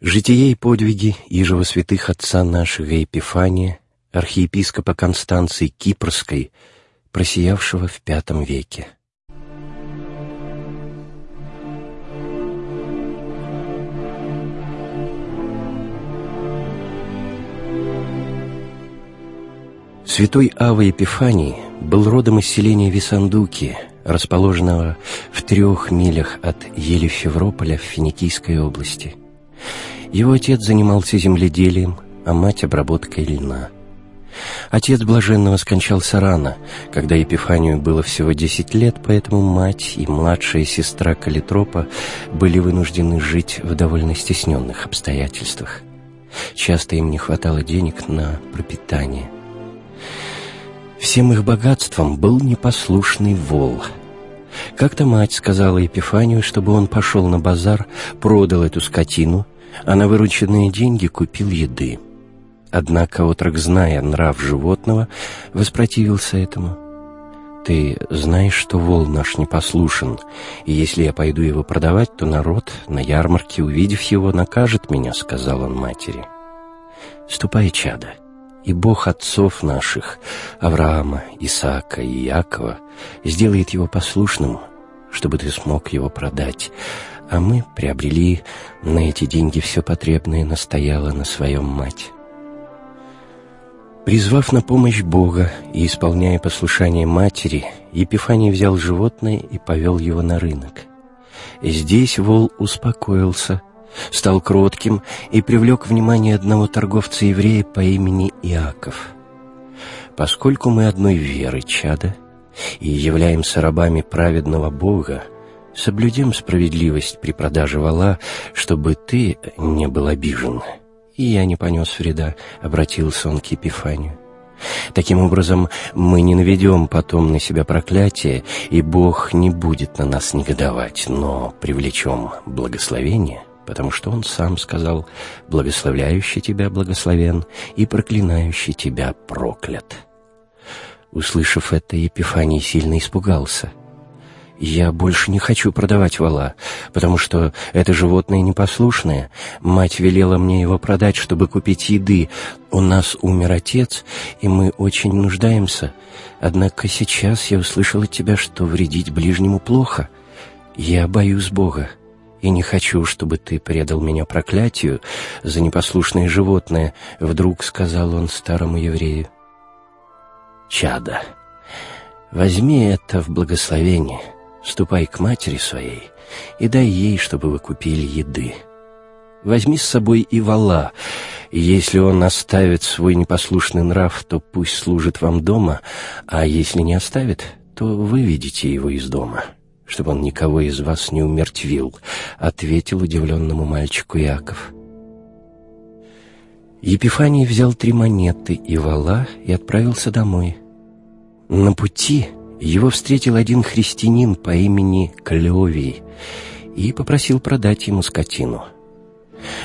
Житие и подвиги Ижего святых отца нашего Епифания, архиепископа Констанции Кипрской, просиявшего в V веке. Святой Ава Епифаний был родом из селения Висандуки, расположенного в трех милях от Елефеврополя в Финикийской области. Его отец занимался земледелием, а мать — обработкой льна. Отец блаженного скончался рано, когда Епифанию было всего десять лет, поэтому мать и младшая сестра Калитропа были вынуждены жить в довольно стесненных обстоятельствах. Часто им не хватало денег на пропитание. Всем их богатством был непослушный вол — как-то мать сказала Епифанию, чтобы он пошел на базар, продал эту скотину, а на вырученные деньги купил еды. Однако отрок, зная нрав животного, воспротивился этому. «Ты знаешь, что вол наш непослушен, и если я пойду его продавать, то народ, на ярмарке, увидев его, накажет меня», — сказал он матери. «Ступай, чада, и Бог отцов наших, Авраама, Исаака и Якова, сделает его послушным, чтобы ты смог его продать, а мы приобрели на эти деньги все потребное, настояла на своем мать. Призвав на помощь Бога и исполняя послушание матери, Епифаний взял животное и повел его на рынок. Здесь вол успокоился, стал кротким и привлек внимание одного торговца-еврея по имени Иаков. «Поскольку мы одной веры, чада, и являемся рабами праведного Бога, соблюдем справедливость при продаже вала, чтобы ты не был обижен». И я не понес вреда, — обратился он к Епифанию. Таким образом, мы не наведем потом на себя проклятие, и Бог не будет на нас негодовать, но привлечем благословение потому что он сам сказал «Благословляющий тебя благословен и проклинающий тебя проклят». Услышав это, Епифаний сильно испугался. «Я больше не хочу продавать вала, потому что это животное непослушное. Мать велела мне его продать, чтобы купить еды. У нас умер отец, и мы очень нуждаемся. Однако сейчас я услышал от тебя, что вредить ближнему плохо. Я боюсь Бога и не хочу, чтобы ты предал меня проклятию за непослушное животное», — вдруг сказал он старому еврею. «Чада, возьми это в благословение, ступай к матери своей и дай ей, чтобы вы купили еды. Возьми с собой и вала, и если он оставит свой непослушный нрав, то пусть служит вам дома, а если не оставит, то выведите его из дома» чтобы он никого из вас не умертвил», — ответил удивленному мальчику Яков. Епифаний взял три монеты и вала и отправился домой. На пути его встретил один христианин по имени Клевий и попросил продать ему скотину.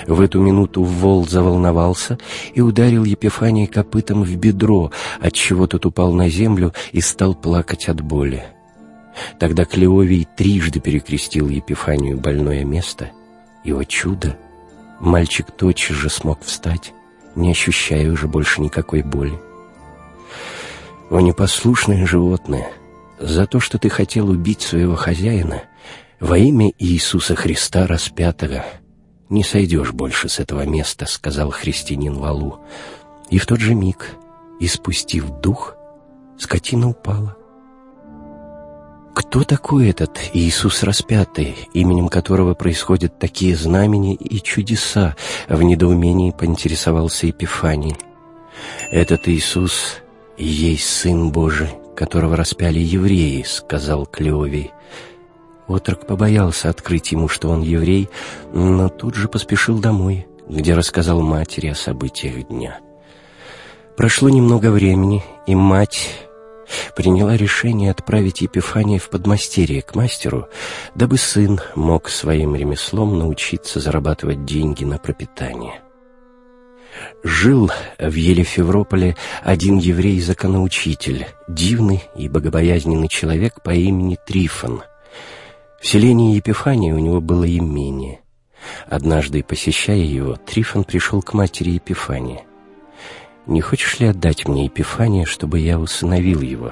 В эту минуту вол заволновался и ударил Епифания копытом в бедро, отчего тот упал на землю и стал плакать от боли. Тогда Клеовий трижды перекрестил Епифанию больное место, и, о чудо, мальчик тотчас же смог встать, не ощущая уже больше никакой боли. «О непослушное животное, за то, что ты хотел убить своего хозяина, во имя Иисуса Христа распятого, не сойдешь больше с этого места», — сказал христианин Валу. И в тот же миг, испустив дух, скотина упала. Кто такой этот Иисус распятый, именем которого происходят такие знамения и чудеса? В недоумении поинтересовался Епифаний. Этот Иисус есть Сын Божий, которого распяли евреи, сказал Клеовий. Отрок побоялся открыть ему, что он еврей, но тут же поспешил домой, где рассказал матери о событиях дня. Прошло немного времени, и мать приняла решение отправить Епифания в подмастерье к мастеру, дабы сын мог своим ремеслом научиться зарабатывать деньги на пропитание. Жил в Елефеврополе один еврей-законоучитель, дивный и богобоязненный человек по имени Трифон. В селении Епифания у него было имение. Однажды, посещая его, Трифон пришел к матери Епифании. «Не хочешь ли отдать мне Епифания, чтобы я усыновил его?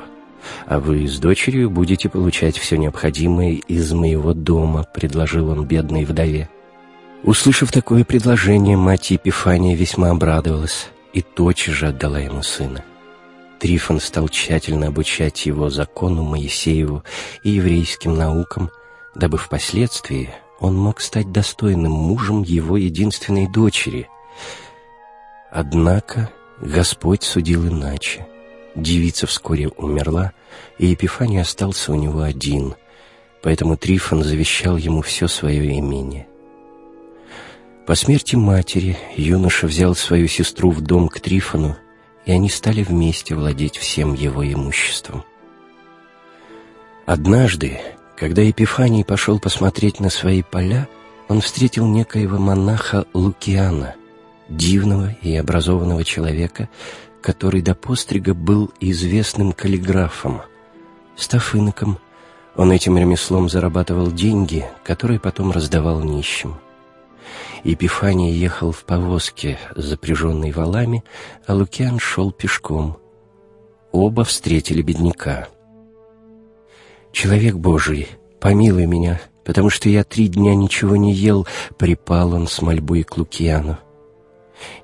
А вы с дочерью будете получать все необходимое из моего дома», — предложил он бедной вдове. Услышав такое предложение, мать Епифания весьма обрадовалась и тотчас же отдала ему сына. Трифон стал тщательно обучать его закону Моисееву и еврейским наукам, дабы впоследствии он мог стать достойным мужем его единственной дочери. Однако Господь судил иначе. Девица вскоре умерла, и Епифаний остался у него один, поэтому Трифон завещал ему все свое имение. По смерти матери юноша взял свою сестру в дом к Трифону и они стали вместе владеть всем его имуществом. Однажды, когда Епифаний пошел посмотреть на свои поля, он встретил некоего монаха Лукиана, дивного и образованного человека, который до пострига был известным каллиграфом. Став иноком, он этим ремеслом зарабатывал деньги, которые потом раздавал нищим. Епифаний ехал в повозке, запряженной валами, а Лукиан шел пешком. Оба встретили бедняка. «Человек Божий, помилуй меня, потому что я три дня ничего не ел», — припал он с мольбой к Лукиану.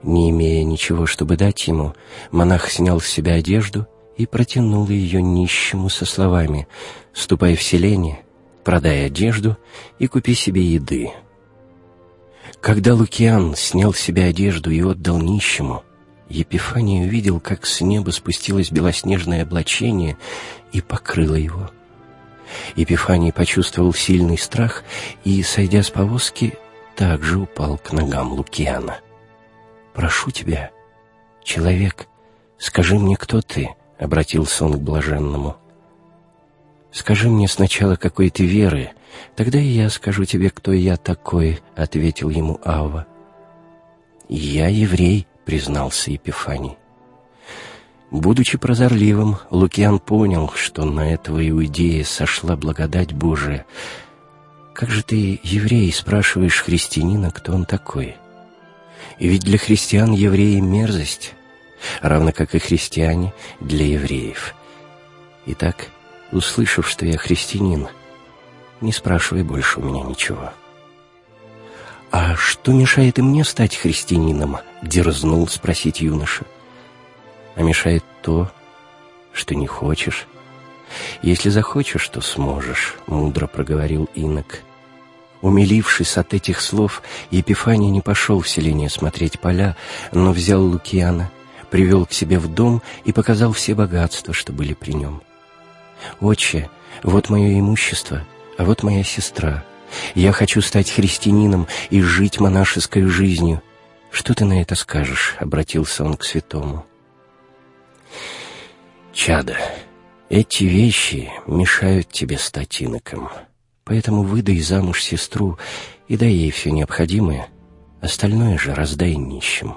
Не имея ничего, чтобы дать ему, монах снял с себя одежду и протянул ее нищему со словами «Ступай в селение, продай одежду и купи себе еды». Когда Лукиан снял с себя одежду и отдал нищему, Епифаний увидел, как с неба спустилось белоснежное облачение и покрыло его. Епифаний почувствовал сильный страх и, сойдя с повозки, также упал к ногам Лукиана. «Прошу тебя, человек, скажи мне, кто ты?» — обратился он к блаженному. «Скажи мне сначала, какой ты веры, «Тогда и я скажу тебе, кто я такой», — ответил ему Ава. «Я еврей», — признался Епифаний. Будучи прозорливым, Лукиан понял, что на этого иудея сошла благодать Божия. «Как же ты, еврей, спрашиваешь христианина, кто он такой? И ведь для христиан евреи — мерзость, равно как и христиане для евреев. Итак, услышав, что я христианин, не спрашивай больше у меня ничего. «А что мешает и мне стать христианином?» — дерзнул спросить юноша. «А мешает то, что не хочешь. Если захочешь, то сможешь», — мудро проговорил инок. Умилившись от этих слов, Епифаний не пошел в селение смотреть поля, но взял Лукиана, привел к себе в дом и показал все богатства, что были при нем. «Отче, вот мое имущество», а вот моя сестра. Я хочу стать христианином и жить монашеской жизнью. Что ты на это скажешь?» — обратился он к святому. «Чада, эти вещи мешают тебе стать иноком, поэтому выдай замуж сестру и дай ей все необходимое, остальное же раздай нищим.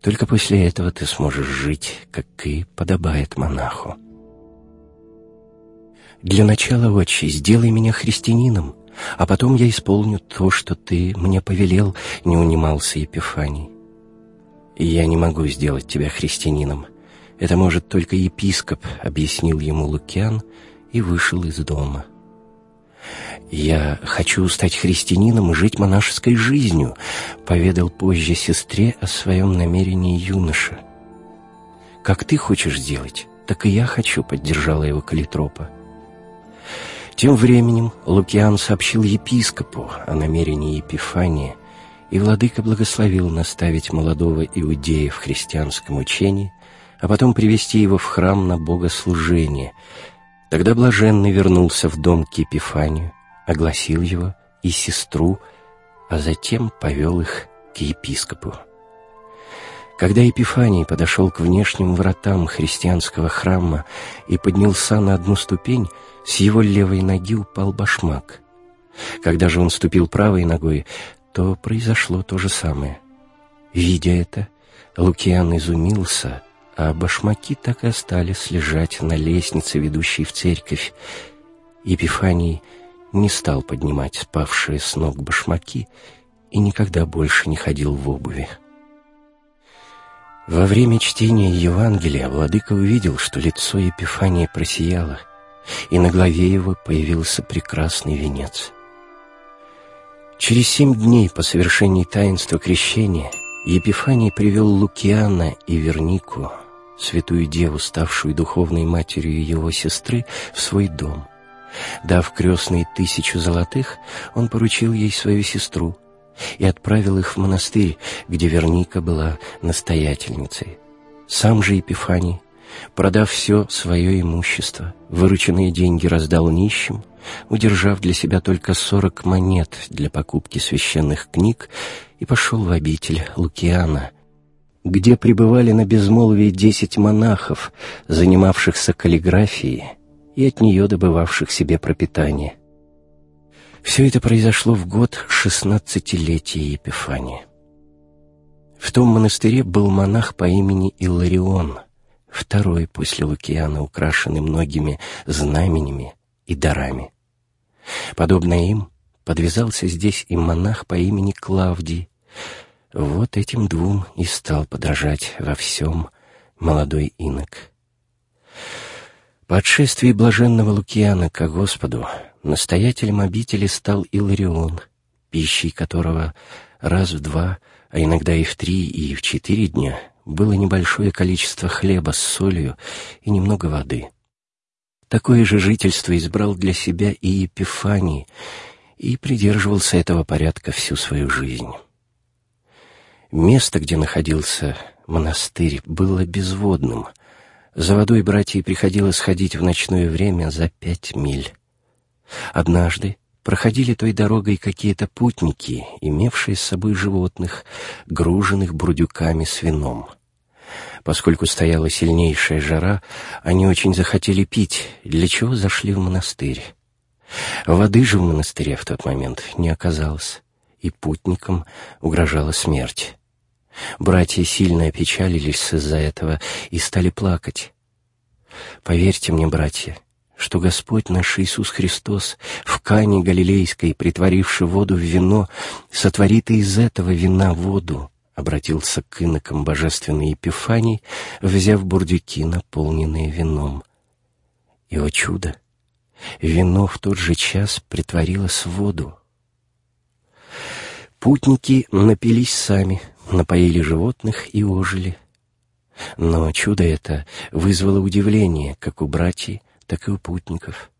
Только после этого ты сможешь жить, как и подобает монаху». Для начала, отче, сделай меня христианином, а потом я исполню то, что ты мне повелел, не унимался Епифаний. Я не могу сделать тебя христианином. Это может только епископ, объяснил ему Лукиан и вышел из дома. «Я хочу стать христианином и жить монашеской жизнью», — поведал позже сестре о своем намерении юноша. «Как ты хочешь сделать, так и я хочу», — поддержала его Калитропа. Тем временем Лукиан сообщил епископу о намерении Епифания, и владыка благословил наставить молодого иудея в христианском учении, а потом привести его в храм на богослужение. Тогда блаженный вернулся в дом к Епифанию, огласил его и сестру, а затем повел их к епископу. Когда Епифаний подошел к внешним вратам христианского храма и поднялся на одну ступень, с его левой ноги упал башмак. Когда же он ступил правой ногой, то произошло то же самое. Видя это, Лукиан изумился, а башмаки так и остались лежать на лестнице, ведущей в церковь. Епифаний не стал поднимать спавшие с ног башмаки и никогда больше не ходил в обуви. Во время чтения Евангелия владыка увидел, что лицо Епифания просияло, и на голове его появился прекрасный венец. Через семь дней по совершении таинства крещения Епифаний привел Лукиана и Вернику, святую деву, ставшую духовной матерью его сестры, в свой дом. Дав крестной тысячу золотых, он поручил ей свою сестру и отправил их в монастырь, где Верника была настоятельницей. Сам же Епифаний, продав все свое имущество, вырученные деньги раздал нищим, удержав для себя только сорок монет для покупки священных книг, и пошел в обитель Лукиана, где пребывали на безмолвии десять монахов, занимавшихся каллиграфией и от нее добывавших себе пропитание. Все это произошло в год шестнадцатилетия Епифания. В том монастыре был монах по имени Иларион, второй после Лукиана, украшенный многими знаменями и дарами. Подобно им, подвязался здесь и монах по имени Клавдий. Вот этим двум и стал подражать во всем молодой инок. По отшествии блаженного Лукиана ко Господу настоятелем обители стал Иларион, пищей которого раз в два, а иногда и в три, и в четыре дня было небольшое количество хлеба с солью и немного воды. Такое же жительство избрал для себя и Епифаний, и придерживался этого порядка всю свою жизнь. Место, где находился монастырь, было безводным — за водой братьям приходилось ходить в ночное время за пять миль. Однажды проходили той дорогой какие-то путники, имевшие с собой животных, груженных брудюками с вином. Поскольку стояла сильнейшая жара, они очень захотели пить, для чего зашли в монастырь. Воды же в монастыре в тот момент не оказалось, и путникам угрожала смерть. Братья сильно опечалились из-за этого и стали плакать. Поверьте мне, братья, что Господь наш Иисус Христос в Кане Галилейской, притворивший воду в вино, сотворит и из этого вина воду, обратился к инокам божественной Епифаний, взяв бурдюки, наполненные вином. И, о чудо, вино в тот же час притворилось в воду. Путники напились сами, напоили животных и ожили. Но чудо это вызвало удивление как у братьев, так и у путников.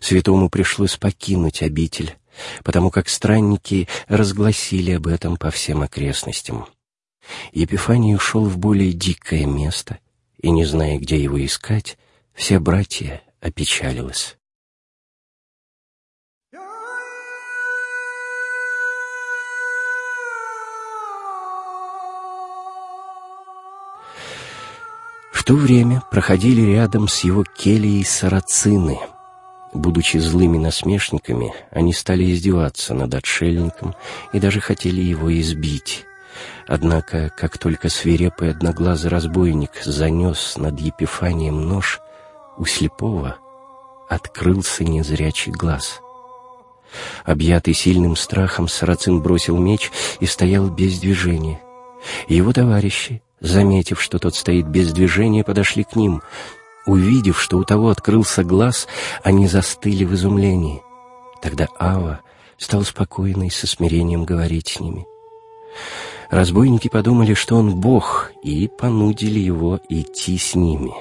Святому пришлось покинуть обитель, потому как странники разгласили об этом по всем окрестностям. Епифаний ушел в более дикое место, и, не зная, где его искать, все братья опечалились. В то время проходили рядом с его кельей сарацины. Будучи злыми насмешниками, они стали издеваться над отшельником и даже хотели его избить. Однако, как только свирепый одноглазый разбойник занес над Епифанием нож, у слепого открылся незрячий глаз. Объятый сильным страхом, Сарацин бросил меч и стоял без движения. Его товарищи, заметив, что тот стоит без движения, подошли к ним. Увидев, что у того открылся глаз, они застыли в изумлении. Тогда Ава стал спокойно и со смирением говорить с ними. Разбойники подумали, что он Бог, и понудили его идти с ними.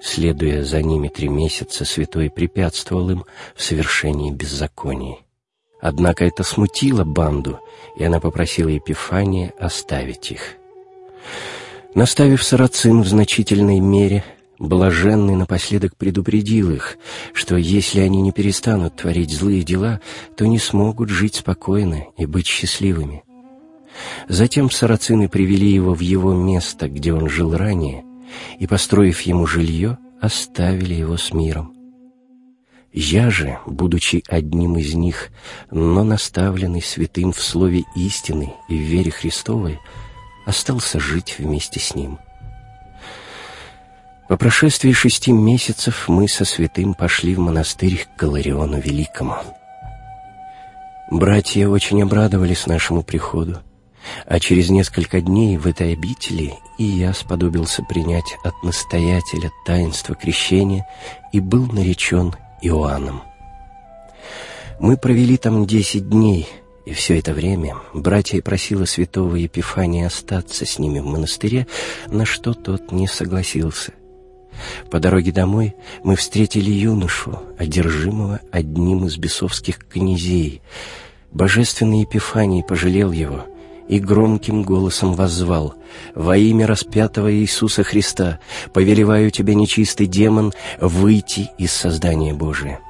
Следуя за ними три месяца, святой препятствовал им в совершении беззаконий. Однако это смутило банду, и она попросила Епифания оставить их. Наставив сарацин в значительной мере, блаженный напоследок предупредил их, что если они не перестанут творить злые дела, то не смогут жить спокойно и быть счастливыми. Затем сарацины привели его в его место, где он жил ранее, и, построив ему жилье, оставили его с миром. Я же, будучи одним из них, но наставленный святым в слове истины и в вере Христовой, остался жить вместе с ним. По прошествии шести месяцев мы со святым пошли в монастырь к Галариону Великому. Братья очень обрадовались нашему приходу, а через несколько дней в этой обители и я сподобился принять от настоятеля таинство крещения и был наречен Иоанном. Мы провели там десять дней, и все это время братья просила святого Епифания остаться с ними в монастыре, на что тот не согласился. По дороге домой мы встретили юношу, одержимого одним из бесовских князей. Божественный Епифаний пожалел его и громким голосом воззвал «Во имя распятого Иисуса Христа повелеваю тебе, нечистый демон, выйти из создания Божия».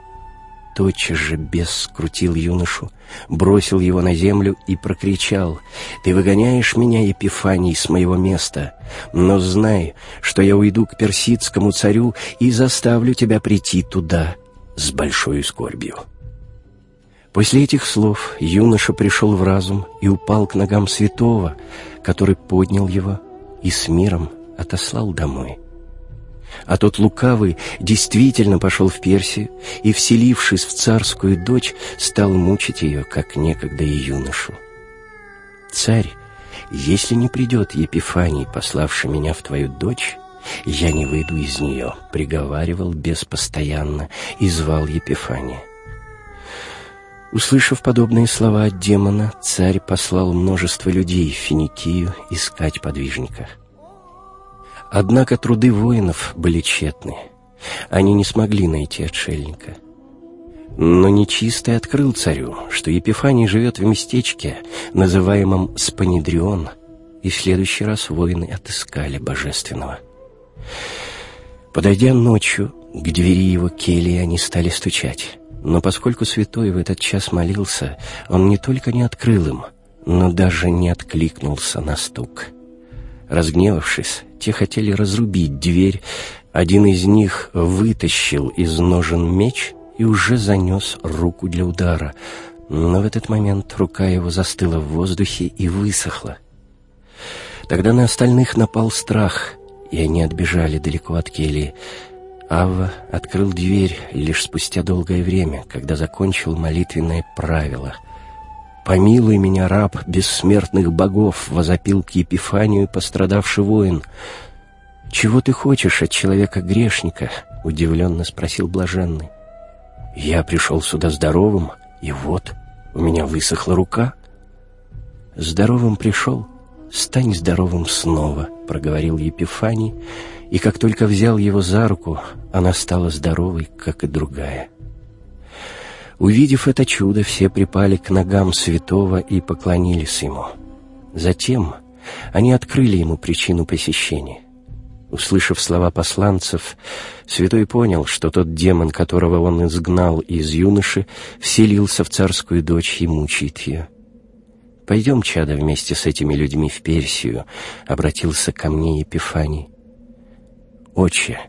Тотчас же бес скрутил юношу, бросил его на землю и прокричал, «Ты выгоняешь меня, Епифаний, с моего места, но знай, что я уйду к персидскому царю и заставлю тебя прийти туда с большой скорбью». После этих слов юноша пришел в разум и упал к ногам святого, который поднял его и с миром отослал домой. А тот лукавый действительно пошел в Персию и, вселившись в царскую дочь, стал мучить ее, как некогда и юношу. «Царь, если не придет Епифаний, пославший меня в твою дочь, я не выйду из нее», — приговаривал беспостоянно и звал Епифания. Услышав подобные слова от демона, царь послал множество людей в Финикию искать подвижника. Однако труды воинов были тщетны. Они не смогли найти отшельника. Но нечистый открыл царю, что Епифаний живет в местечке, называемом Спанидрион, и в следующий раз воины отыскали Божественного. Подойдя ночью к двери его кельи, они стали стучать. Но поскольку святой в этот час молился, он не только не открыл им, но даже не откликнулся на стук. Разгневавшись, те хотели разрубить дверь. Один из них вытащил из ножен меч и уже занес руку для удара. Но в этот момент рука его застыла в воздухе и высохла. Тогда на остальных напал страх, и они отбежали далеко от кельи. Авва открыл дверь лишь спустя долгое время, когда закончил молитвенное правило — «Помилуй меня, раб бессмертных богов!» — возопил к Епифанию пострадавший воин. «Чего ты хочешь от человека-грешника?» — удивленно спросил блаженный. «Я пришел сюда здоровым, и вот, у меня высохла рука». «Здоровым пришел, стань здоровым снова», — проговорил Епифаний, и как только взял его за руку, она стала здоровой, как и другая. Увидев это чудо, все припали к ногам святого и поклонились ему. Затем они открыли ему причину посещения. Услышав слова посланцев, святой понял, что тот демон, которого он изгнал из юноши, вселился в царскую дочь и мучает ее. «Пойдем, чада, вместе с этими людьми в Персию», — обратился ко мне Епифаний. «Отче,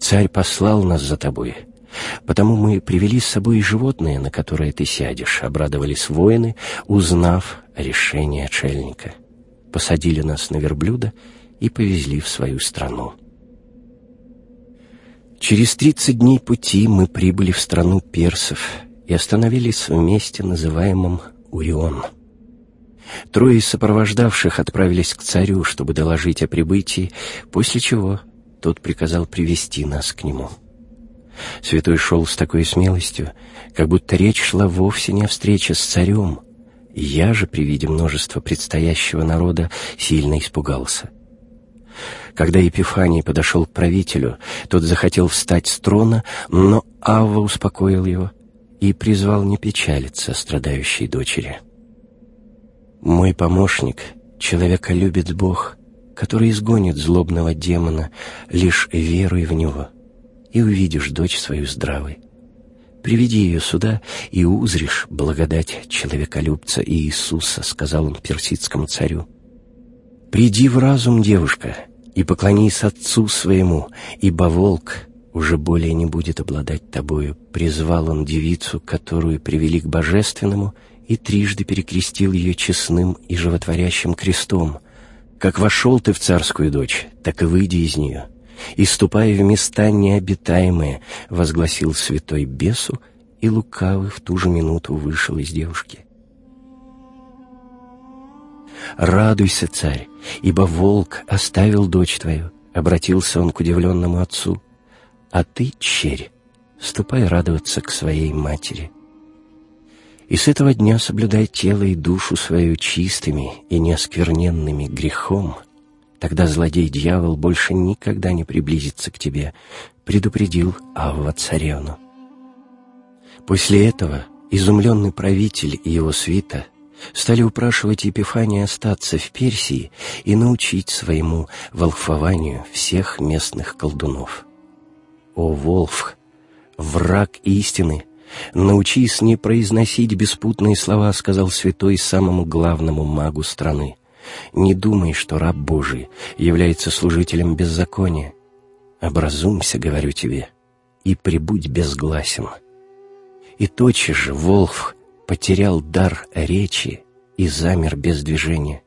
царь послал нас за тобой, Потому мы привели с собой и животные, на которые ты сядешь, обрадовались воины, узнав решение отшельника. Посадили нас на верблюда и повезли в свою страну. Через тридцать дней пути мы прибыли в страну персов и остановились в месте, называемом Урион. Трое сопровождавших отправились к царю, чтобы доложить о прибытии, после чего тот приказал привести нас к нему. Святой шел с такой смелостью, как будто речь шла вовсе не о встрече с царем. Я же при виде множества предстоящего народа сильно испугался. Когда Епифаний подошел к правителю, тот захотел встать с трона, но Авва успокоил его и призвал не печалиться страдающей дочери. «Мой помощник, человека любит Бог, который изгонит злобного демона, лишь веруй в него» и увидишь дочь свою здравой. Приведи ее сюда, и узришь благодать человеколюбца Иисуса», — сказал он персидскому царю. «Приди в разум, девушка, и поклонись отцу своему, ибо волк уже более не будет обладать тобою», — призвал он девицу, которую привели к божественному, и трижды перекрестил ее честным и животворящим крестом. «Как вошел ты в царскую дочь, так и выйди из нее» и, ступая в места необитаемые, возгласил святой бесу, и лукавый в ту же минуту вышел из девушки. Радуйся, царь, ибо волк оставил дочь твою, обратился он к удивленному отцу. А ты, черь, ступай радоваться к своей матери. И с этого дня соблюдай тело и душу свою чистыми и неоскверненными грехом, тогда злодей-дьявол больше никогда не приблизится к тебе, предупредил Авва царевну. После этого изумленный правитель и его свита стали упрашивать Епифания остаться в Персии и научить своему волхвованию всех местных колдунов. «О, Волф, враг истины!» «Научись не произносить беспутные слова», — сказал святой самому главному магу страны. «Не думай, что раб Божий является служителем беззакония. Образумся, говорю тебе, и прибудь безгласен». И тотчас же Волф потерял дар речи и замер без движения.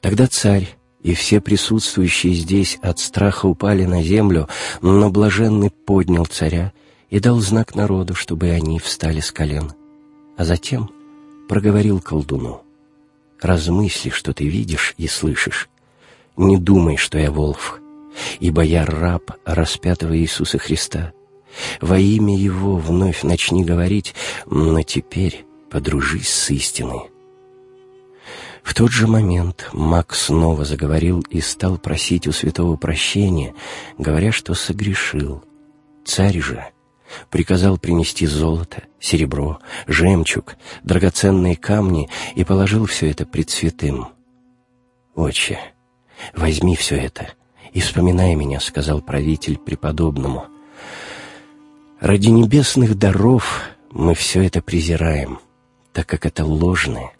Тогда царь и все присутствующие здесь от страха упали на землю, но блаженный поднял царя и дал знак народу, чтобы они встали с колен. А затем проговорил колдуну. «Размысли, что ты видишь и слышишь. Не думай, что я Волф, ибо я раб распятого Иисуса Христа. Во имя Его вновь начни говорить, но теперь подружись с истиной». В тот же момент маг снова заговорил и стал просить у святого прощения, говоря, что согрешил. Царь же приказал принести золото, серебро, жемчуг, драгоценные камни и положил все это пред святым. «Отче, возьми все это и вспоминай меня», — сказал правитель преподобному. «Ради небесных даров мы все это презираем, так как это ложное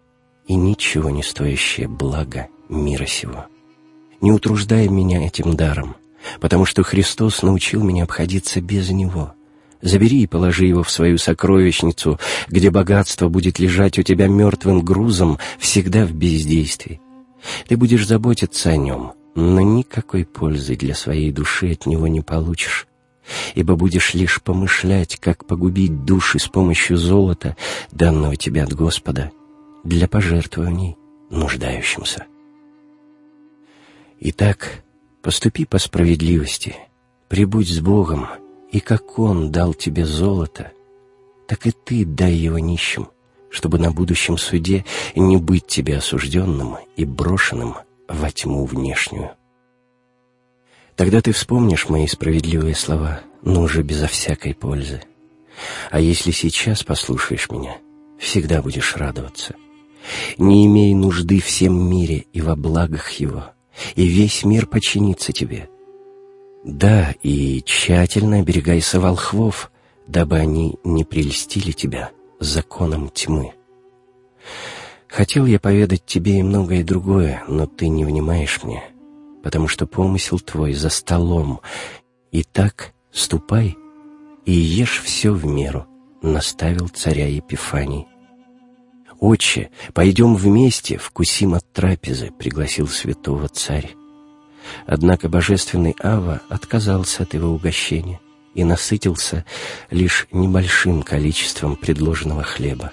и ничего не стоящее благо мира сего. Не утруждай меня этим даром, потому что Христос научил меня обходиться без него». Забери и положи его в свою сокровищницу, где богатство будет лежать у тебя мертвым грузом всегда в бездействии. Ты будешь заботиться о нем, но никакой пользы для своей души от него не получишь, ибо будешь лишь помышлять, как погубить души с помощью золота, данного тебе от Господа, для пожертвований нуждающимся. Итак, поступи по справедливости, прибудь с Богом, и как Он дал тебе золото, так и ты дай его нищим, чтобы на будущем суде не быть тебе осужденным и брошенным во тьму внешнюю. Тогда ты вспомнишь мои справедливые слова, но уже безо всякой пользы. А если сейчас послушаешь меня, всегда будешь радоваться. Не имей нужды всем мире и во благах его, и весь мир подчинится тебе — да, и тщательно оберегайся волхвов, дабы они не прельстили тебя законом тьмы. Хотел я поведать тебе и многое другое, но ты не внимаешь мне, потому что помысел твой за столом. Итак, ступай и ешь все в меру, наставил царя Епифаний. «Отче, пойдем вместе, вкусим от трапезы», — пригласил святого царь. Однако божественный Ава отказался от его угощения и насытился лишь небольшим количеством предложенного хлеба.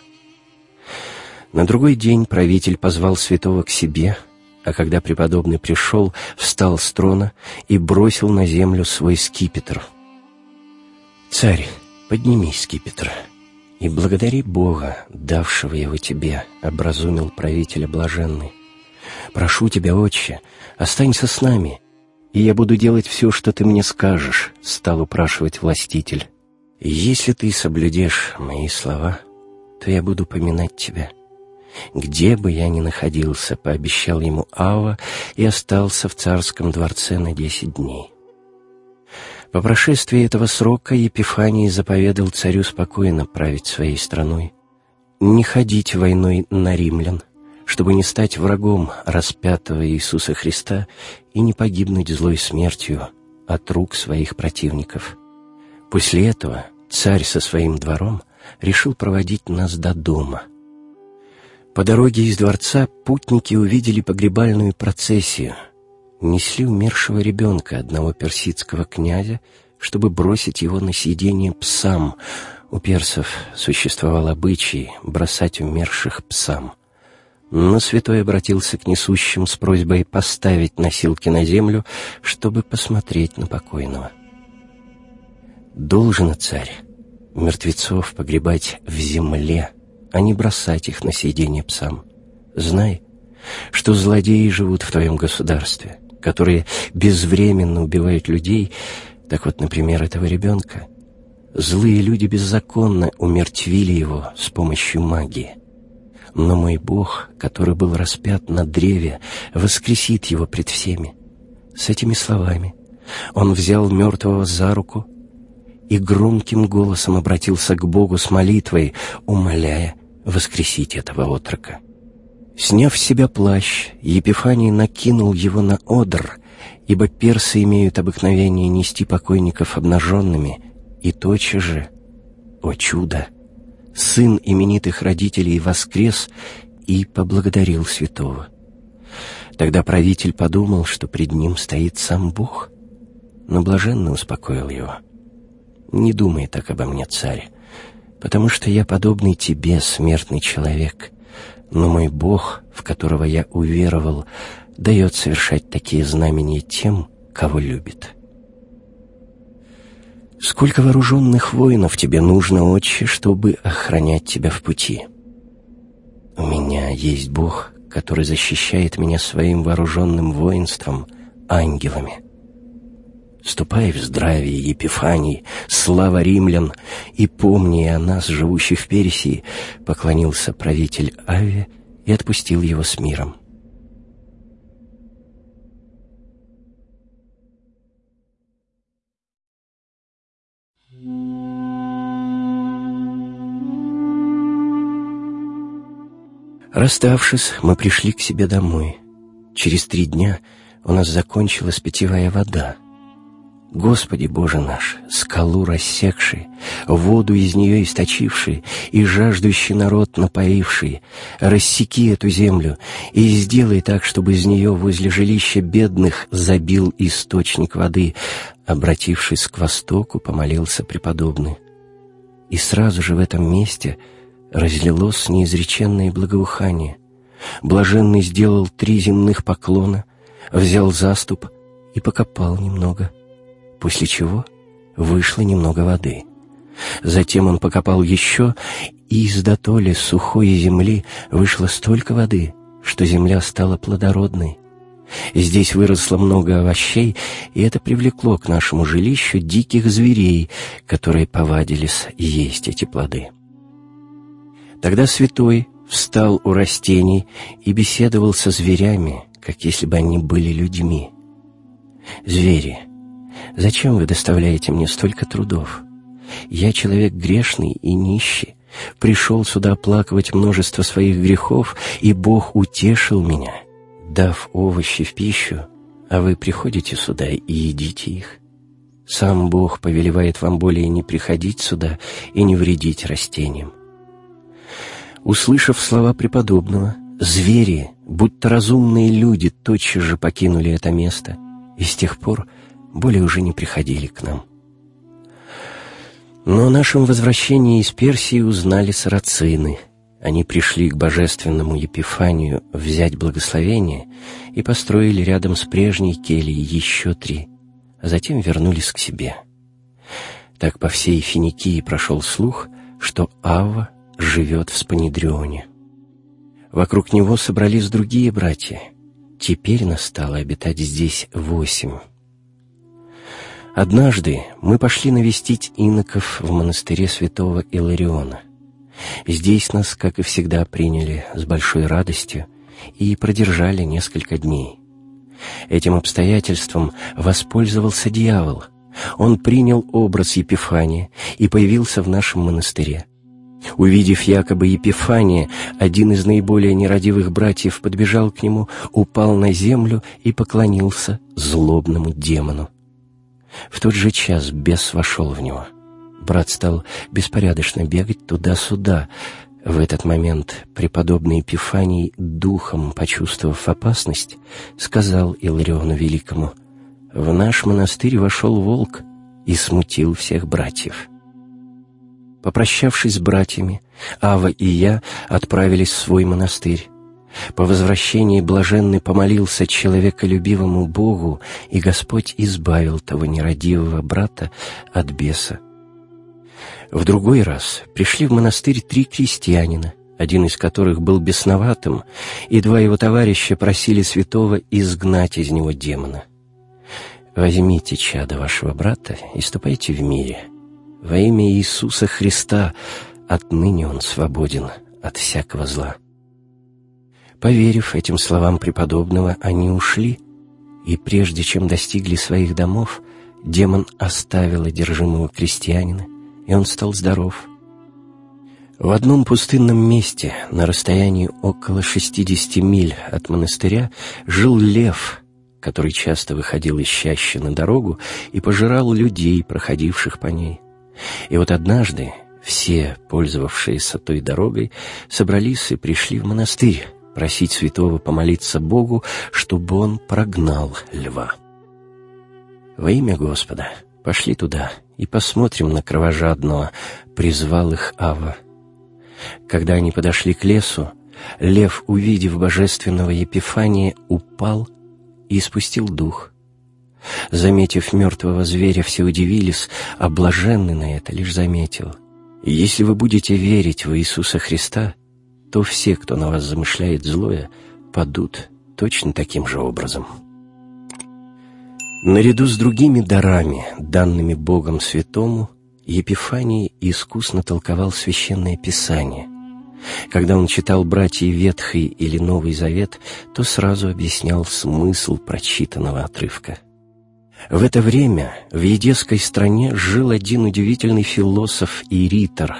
На другой день правитель позвал святого к себе, а когда преподобный пришел, встал с трона и бросил на землю свой скипетр. «Царь, подними скипетр и благодари Бога, давшего его тебе», — образумил правителя блаженный. «Прошу тебя, отче, останься с нами, и я буду делать все, что ты мне скажешь», — стал упрашивать властитель. «Если ты соблюдешь мои слова, то я буду поминать тебя». «Где бы я ни находился», — пообещал ему Ава и остался в царском дворце на десять дней. По прошествии этого срока Епифаний заповедал царю спокойно править своей страной, не ходить войной на римлян, чтобы не стать врагом распятого Иисуса Христа и не погибнуть злой смертью от рук своих противников. После этого царь со своим двором решил проводить нас до дома. По дороге из дворца путники увидели погребальную процессию. Несли умершего ребенка одного персидского князя, чтобы бросить его на съедение псам. У персов существовал обычай бросать умерших псам — но святой обратился к несущим с просьбой поставить носилки на землю, чтобы посмотреть на покойного. «Должен, царь, мертвецов погребать в земле, а не бросать их на съедение псам. Знай, что злодеи живут в твоем государстве, которые безвременно убивают людей, так вот, например, этого ребенка. Злые люди беззаконно умертвили его с помощью магии. Но мой Бог, который был распят на древе, воскресит его пред всеми. С этими словами он взял мертвого за руку и громким голосом обратился к Богу с молитвой, умоляя воскресить этого отрока. Сняв с себя плащ, Епифаний накинул его на одр, ибо персы имеют обыкновение нести покойников обнаженными, и тотчас же, о чудо, сын именитых родителей воскрес и поблагодарил святого. Тогда правитель подумал, что пред ним стоит сам Бог, но блаженно успокоил его. «Не думай так обо мне, царь, потому что я подобный тебе, смертный человек, но мой Бог, в которого я уверовал, дает совершать такие знамения тем, кого любит». Сколько вооруженных воинов тебе нужно, отче, чтобы охранять тебя в пути? У меня есть Бог, который защищает меня своим вооруженным воинством, ангелами. Ступай в здравие, Епифаний, слава римлян, и помни о нас, живущих в Персии, поклонился правитель Ави и отпустил его с миром. Расставшись, мы пришли к себе домой. Через три дня у нас закончилась питьевая вода. Господи Боже наш, скалу рассекший, воду из нее источивший и жаждущий народ напоивший, рассеки эту землю и сделай так, чтобы из нее возле жилища бедных забил источник воды, обратившись к востоку, помолился преподобный. И сразу же в этом месте — разлилось неизреченное благоухание. Блаженный сделал три земных поклона, взял заступ и покопал немного, после чего вышло немного воды. Затем он покопал еще, и из дотоли сухой земли вышло столько воды, что земля стала плодородной. Здесь выросло много овощей, и это привлекло к нашему жилищу диких зверей, которые повадились есть эти плоды. Тогда святой встал у растений и беседовал со зверями, как если бы они были людьми. «Звери, зачем вы доставляете мне столько трудов? Я человек грешный и нищий, пришел сюда оплакивать множество своих грехов, и Бог утешил меня, дав овощи в пищу, а вы приходите сюда и едите их. Сам Бог повелевает вам более не приходить сюда и не вредить растениям. Услышав слова преподобного, звери, будто разумные люди, тотчас же покинули это место и с тех пор более уже не приходили к нам. Но о нашем возвращении из Персии узнали сарацины. Они пришли к божественному Епифанию взять благословение и построили рядом с прежней кельей еще три, а затем вернулись к себе. Так по всей Финикии прошел слух, что Ава живет в Спанедрионе. Вокруг него собрались другие братья. Теперь настало обитать здесь восемь. Однажды мы пошли навестить иноков в монастыре святого Илариона. Здесь нас, как и всегда, приняли с большой радостью и продержали несколько дней. Этим обстоятельством воспользовался дьявол. Он принял образ Епифания и появился в нашем монастыре. Увидев якобы Епифания, один из наиболее нерадивых братьев подбежал к нему, упал на землю и поклонился злобному демону. В тот же час бес вошел в него. Брат стал беспорядочно бегать туда-сюда. В этот момент преподобный Епифаний, духом почувствовав опасность, сказал Илариону Великому, «В наш монастырь вошел волк и смутил всех братьев». Попрощавшись с братьями, Ава и я отправились в свой монастырь. По возвращении блаженный помолился человеколюбивому Богу, и Господь избавил того нерадивого брата от беса. В другой раз пришли в монастырь три крестьянина, один из которых был бесноватым, и два его товарища просили святого изгнать из него демона. «Возьмите чадо вашего брата и ступайте в мире. Во имя Иисуса Христа отныне он свободен от всякого зла». Поверив этим словам преподобного, они ушли, и прежде чем достигли своих домов, демон оставил одержимого крестьянина, и он стал здоров. В одном пустынном месте, на расстоянии около 60 миль от монастыря, жил лев, который часто выходил из чащи на дорогу и пожирал людей, проходивших по ней. И вот однажды все, пользовавшиеся той дорогой, собрались и пришли в монастырь просить святого помолиться Богу, чтобы он прогнал льва. Во имя Господа пошли туда и посмотрим на кровожадного, призвал их Ава. Когда они подошли к лесу, лев, увидев божественного Епифания, упал и испустил дух. Заметив мертвого зверя, все удивились, а блаженный на это лишь заметил. «Если вы будете верить в Иисуса Христа, то все, кто на вас замышляет злое, падут точно таким же образом». Наряду с другими дарами, данными Богом Святому, Епифаний искусно толковал Священное Писание. Когда он читал «Братья Ветхий» или «Новый Завет», то сразу объяснял смысл прочитанного отрывка. В это время в Едесской стране жил один удивительный философ и ритор,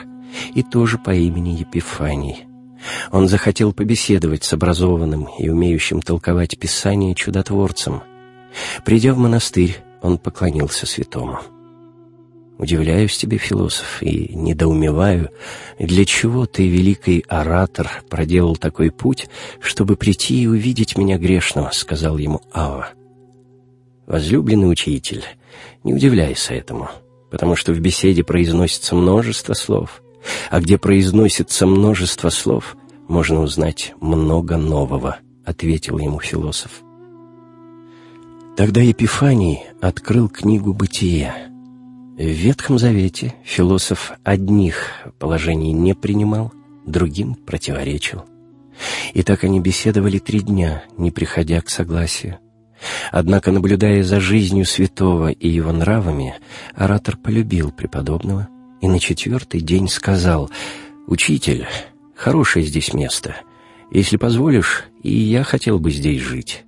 и тоже по имени Епифаний. Он захотел побеседовать с образованным и умеющим толковать Писание чудотворцем – Придя в монастырь, он поклонился святому. «Удивляюсь тебе, философ, и недоумеваю, для чего ты, великий оратор, проделал такой путь, чтобы прийти и увидеть меня грешного», — сказал ему Ава. «Возлюбленный учитель, не удивляйся этому, потому что в беседе произносится множество слов, а где произносится множество слов, можно узнать много нового», — ответил ему философ. Тогда Епифаний открыл книгу «Бытия». В Ветхом Завете философ одних положений не принимал, другим противоречил. И так они беседовали три дня, не приходя к согласию. Однако, наблюдая за жизнью святого и его нравами, оратор полюбил преподобного и на четвертый день сказал «Учитель, хорошее здесь место. Если позволишь, и я хотел бы здесь жить».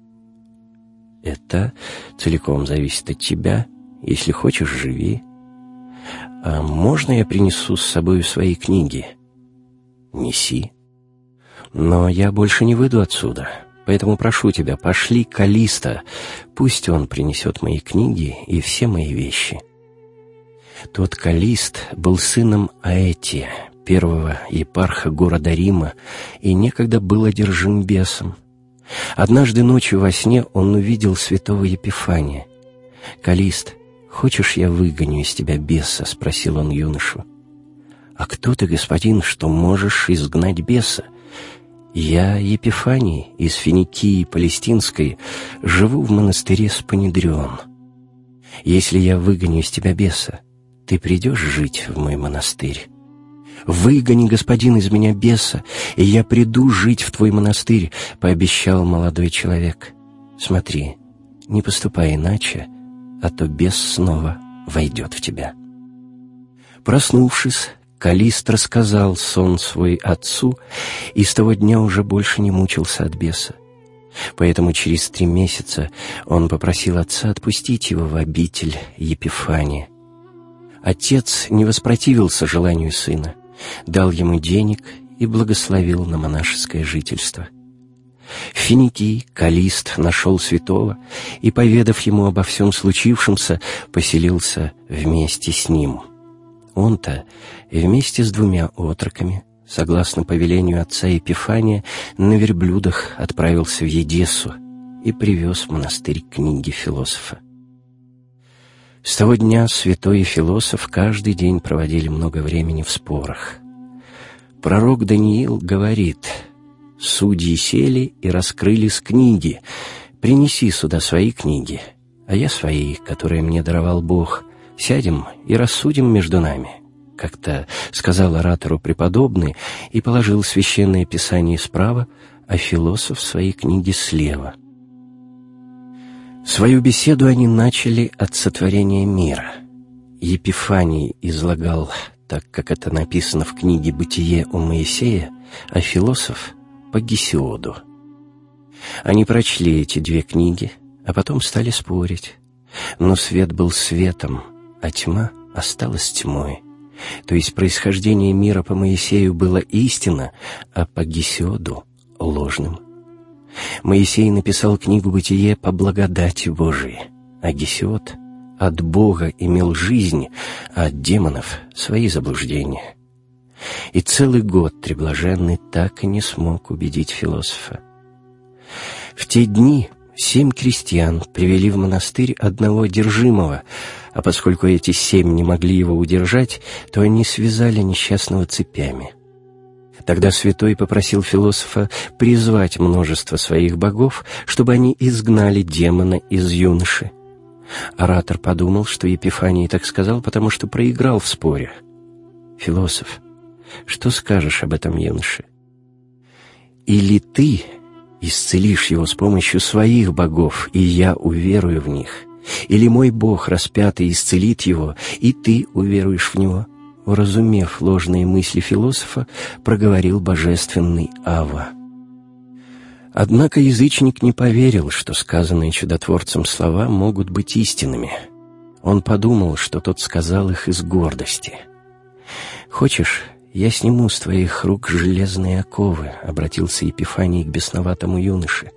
Это целиком зависит от тебя. Если хочешь, живи. А можно я принесу с собой свои книги? Неси. Но я больше не выйду отсюда, поэтому прошу тебя, пошли к Алиста, пусть он принесет мои книги и все мои вещи. Тот Калист был сыном Аэтия, первого епарха города Рима, и некогда был одержим бесом. Однажды ночью во сне он увидел святого Епифания. «Калист, хочешь, я выгоню из тебя беса?» — спросил он юношу. «А кто ты, господин, что можешь изгнать беса?» «Я Епифаний из Финикии Палестинской, живу в монастыре Спанидрион. Если я выгоню из тебя беса, ты придешь жить в мой монастырь?» «Выгони, господин, из меня беса, и я приду жить в твой монастырь», — пообещал молодой человек. «Смотри, не поступай иначе, а то бес снова войдет в тебя». Проснувшись, Калист рассказал сон свой отцу и с того дня уже больше не мучился от беса. Поэтому через три месяца он попросил отца отпустить его в обитель Епифания. Отец не воспротивился желанию сына — дал ему денег и благословил на монашеское жительство. Финикий, Калист, нашел святого и, поведав ему обо всем случившемся, поселился вместе с ним. Он-то вместе с двумя отроками, согласно повелению отца Епифания, на верблюдах отправился в Едессу и привез в монастырь книги философа. С того дня святой и философ каждый день проводили много времени в спорах. Пророк Даниил говорит, Судьи сели и раскрыли с книги. Принеси сюда свои книги, а я свои, которые мне даровал Бог. Сядем и рассудим между нами». Как-то сказал оратору преподобный и положил священное писание справа, а философ свои книги слева. Свою беседу они начали от сотворения мира. Епифаний излагал, так как это написано в книге «Бытие» у Моисея, а философ — по Гесиоду. Они прочли эти две книги, а потом стали спорить. Но свет был светом, а тьма осталась тьмой. То есть происхождение мира по Моисею было истина, а по Гесиоду — ложным. Моисей написал книгу «Бытие» по благодати Божией, а Гесиод от Бога имел жизнь, а от демонов — свои заблуждения. И целый год Треблаженный так и не смог убедить философа. В те дни семь крестьян привели в монастырь одного одержимого, а поскольку эти семь не могли его удержать, то они связали несчастного цепями. Тогда святой попросил философа призвать множество своих богов, чтобы они изгнали демона из юноши. Оратор подумал, что Епифаний так сказал, потому что проиграл в споре. «Философ, что скажешь об этом юноше? Или ты исцелишь его с помощью своих богов, и я уверую в них? Или мой бог распятый исцелит его, и ты уверуешь в него?» Уразумев ложные мысли философа, проговорил божественный Ава. Однако язычник не поверил, что сказанные чудотворцем слова могут быть истинными. Он подумал, что тот сказал их из гордости. «Хочешь, я сниму с твоих рук железные оковы», — обратился Епифаний к бесноватому юноше.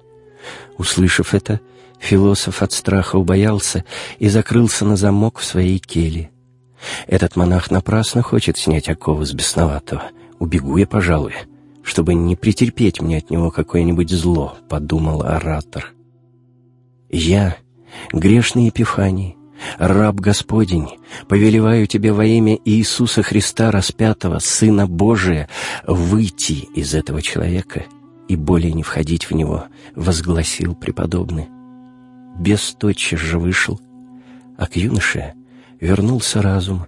Услышав это, философ от страха убоялся и закрылся на замок в своей келье. Этот монах напрасно хочет снять оковы с бесноватого. Убегу я, пожалуй, чтобы не претерпеть мне от него какое-нибудь зло, — подумал оратор. Я, грешный Епифаний, раб Господень, повелеваю тебе во имя Иисуса Христа распятого, Сына Божия, выйти из этого человека и более не входить в него, — возгласил преподобный. Бес тотчас же вышел, а к юноше вернулся разум,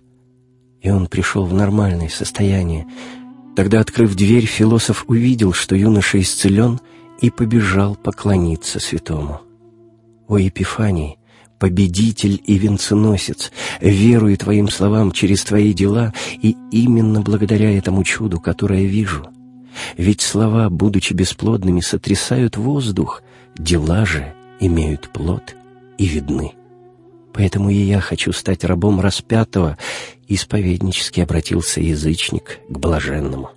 и он пришел в нормальное состояние. Тогда, открыв дверь, философ увидел, что юноша исцелен, и побежал поклониться святому. «О Епифаний, победитель и венценосец, верую твоим словам через твои дела, и именно благодаря этому чуду, которое вижу. Ведь слова, будучи бесплодными, сотрясают воздух, дела же имеют плод и видны». Поэтому и я хочу стать рабом распятого, исповеднически обратился язычник к блаженному.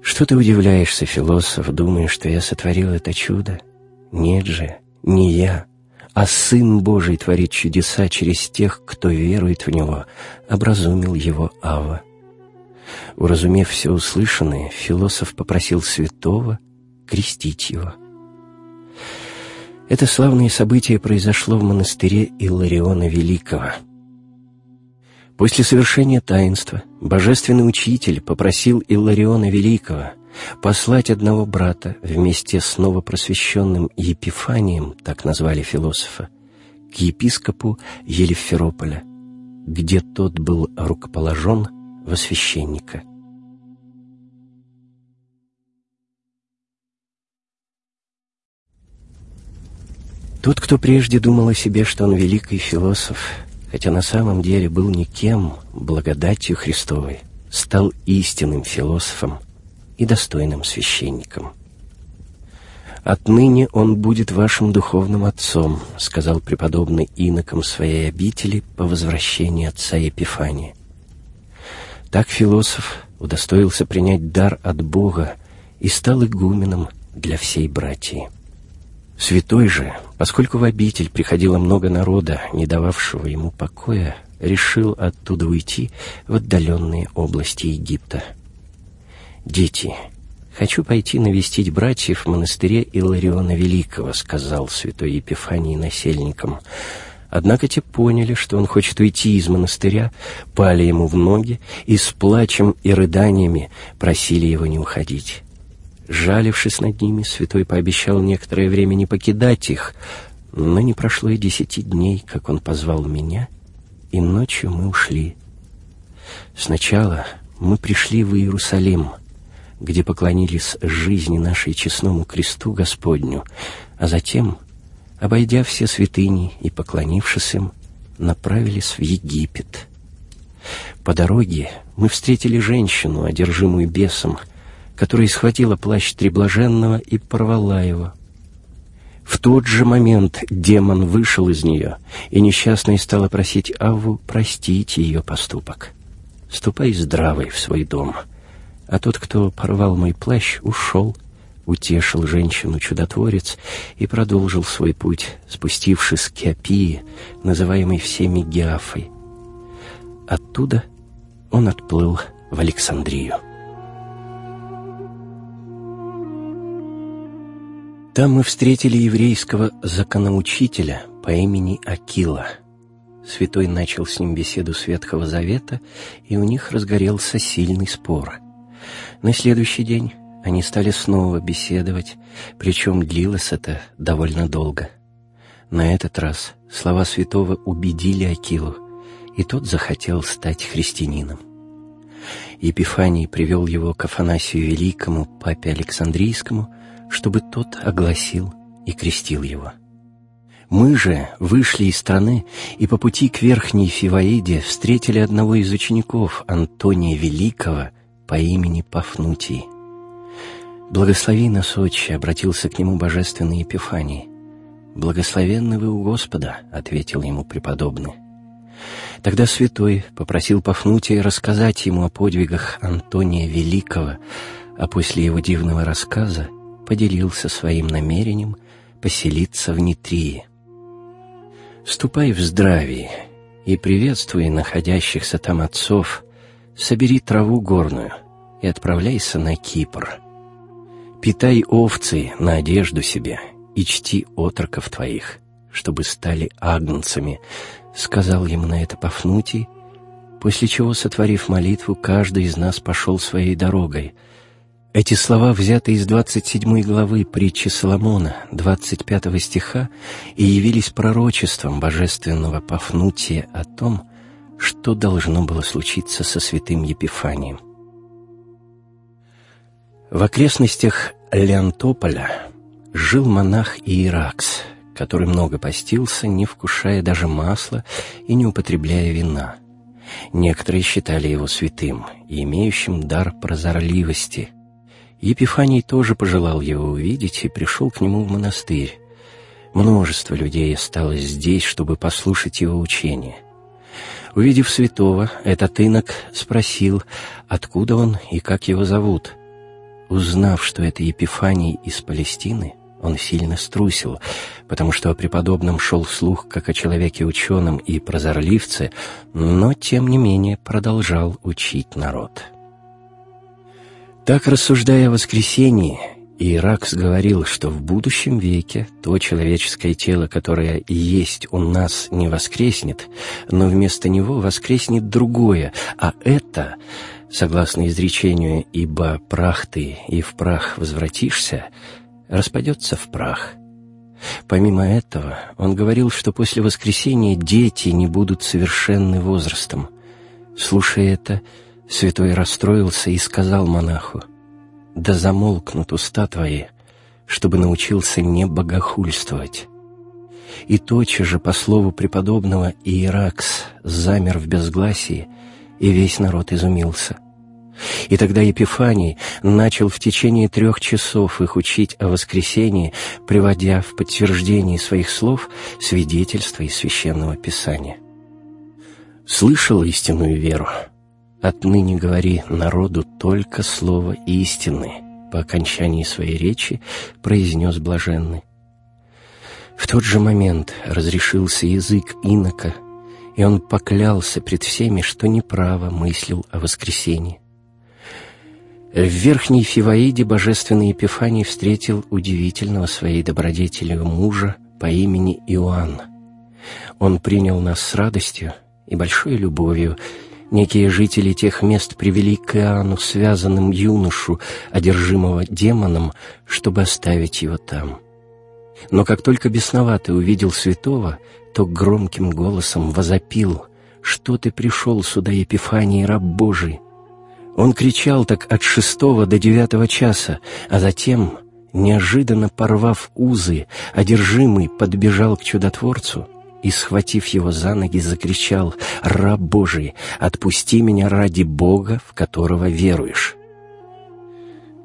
Что ты удивляешься, философ, думая, что я сотворил это чудо? Нет же, не я, а Сын Божий творит чудеса через тех, кто верует в Него, образумил его Ава. Уразумев все услышанное, философ попросил святого крестить его. Это славное событие произошло в монастыре Иллариона Великого. После совершения таинства божественный учитель попросил Иллариона Великого послать одного брата вместе с новопросвещенным Епифанием, так назвали философа, к епископу Елиферополя, где тот был рукоположен во священника – Тот, кто прежде думал о себе, что он великий философ, хотя на самом деле был никем, благодатью Христовой, стал истинным философом и достойным священником. «Отныне он будет вашим духовным отцом», — сказал преподобный иноком своей обители по возвращении отца Епифания. Так философ удостоился принять дар от Бога и стал игуменом для всей братьи. Святой же, поскольку в обитель приходило много народа, не дававшего ему покоя, решил оттуда уйти в отдаленные области Египта. «Дети, хочу пойти навестить братьев в монастыре Илариона Великого», — сказал святой Епифаний насельникам. Однако те поняли, что он хочет уйти из монастыря, пали ему в ноги и с плачем и рыданиями просили его не уходить. Жалившись над ними, святой пообещал некоторое время не покидать их, но не прошло и десяти дней, как он позвал меня, и ночью мы ушли. Сначала мы пришли в Иерусалим, где поклонились жизни нашей честному кресту Господню, а затем, обойдя все святыни и поклонившись им, направились в Египет. По дороге мы встретили женщину, одержимую бесом, которая схватила плащ Треблаженного и порвала его. В тот же момент демон вышел из нее, и несчастная стала просить Авву простить ее поступок. «Ступай здравой в свой дом». А тот, кто порвал мой плащ, ушел, утешил женщину-чудотворец и продолжил свой путь, спустившись к Киопии, называемой всеми Геафой. Оттуда он отплыл в Александрию. Там мы встретили еврейского законоучителя по имени Акила. Святой начал с ним беседу с Ветхого Завета, и у них разгорелся сильный спор. На следующий день они стали снова беседовать, причем длилось это довольно долго. На этот раз слова святого убедили Акилу, и тот захотел стать христианином. Епифаний привел его к Афанасию Великому, папе Александрийскому, чтобы тот огласил и крестил его. Мы же вышли из страны и по пути к Верхней Фиваиде встретили одного из учеников Антония Великого по имени Пафнутий. «Благослови нас, Отче!» — обратился к нему божественный Епифаний. «Благословенны вы у Господа!» — ответил ему преподобный. Тогда святой попросил Пафнутия рассказать ему о подвигах Антония Великого, а после его дивного рассказа поделился своим намерением поселиться в Нитрии. «Ступай в здравии и приветствуй находящихся там отцов, собери траву горную и отправляйся на Кипр. Питай овцы на одежду себе и чти отроков твоих, чтобы стали агнцами», — сказал ему на это Пафнутий, после чего, сотворив молитву, каждый из нас пошел своей дорогой — эти слова взяты из 27 главы притчи Соломона, 25 стиха, и явились пророчеством божественного Пафнутия о том, что должно было случиться со святым Епифанием. В окрестностях Леонтополя жил монах Иеракс, который много постился, не вкушая даже масла и не употребляя вина. Некоторые считали его святым и имеющим дар прозорливости – Епифаний тоже пожелал его увидеть и пришел к нему в монастырь. Множество людей осталось здесь, чтобы послушать его учение. Увидев святого, этот инок спросил, откуда он и как его зовут. Узнав, что это Епифаний из Палестины, он сильно струсил, потому что о преподобном шел слух как о человеке ученом и прозорливце, но, тем не менее, продолжал учить народ. Так, рассуждая о воскресении, Иракс говорил, что в будущем веке то человеческое тело, которое есть у нас, не воскреснет, но вместо него воскреснет другое, а это, согласно изречению «ибо прах ты и в прах возвратишься», распадется в прах. Помимо этого, он говорил, что после воскресения дети не будут совершенны возрастом. Слушая это, Святой расстроился и сказал монаху, «Да замолкнут уста твои, чтобы научился не богохульствовать». И тотчас же, по слову преподобного, Иеракс замер в безгласии, и весь народ изумился. И тогда Епифаний начал в течение трех часов их учить о воскресении, приводя в подтверждение своих слов свидетельства из Священного Писания. «Слышал истинную веру?» Отныне говори народу только слово истины, по окончании своей речи произнес блаженный. В тот же момент разрешился язык инока, и он поклялся пред всеми, что неправо мыслил о воскресении. В Верхней Фиваиде божественный Епифаний встретил удивительного своей добродетелью мужа по имени Иоанн. Он принял нас с радостью и большой любовью, Некие жители тех мест привели к Иоанну связанным юношу, одержимого демоном, чтобы оставить его там. Но как только бесноватый увидел святого, то громким голосом возопил, «Что ты пришел сюда, Епифаний, раб Божий?» Он кричал так от шестого до девятого часа, а затем, неожиданно порвав узы, одержимый подбежал к чудотворцу и, схватив его за ноги, закричал «Раб Божий, отпусти меня ради Бога, в которого веруешь».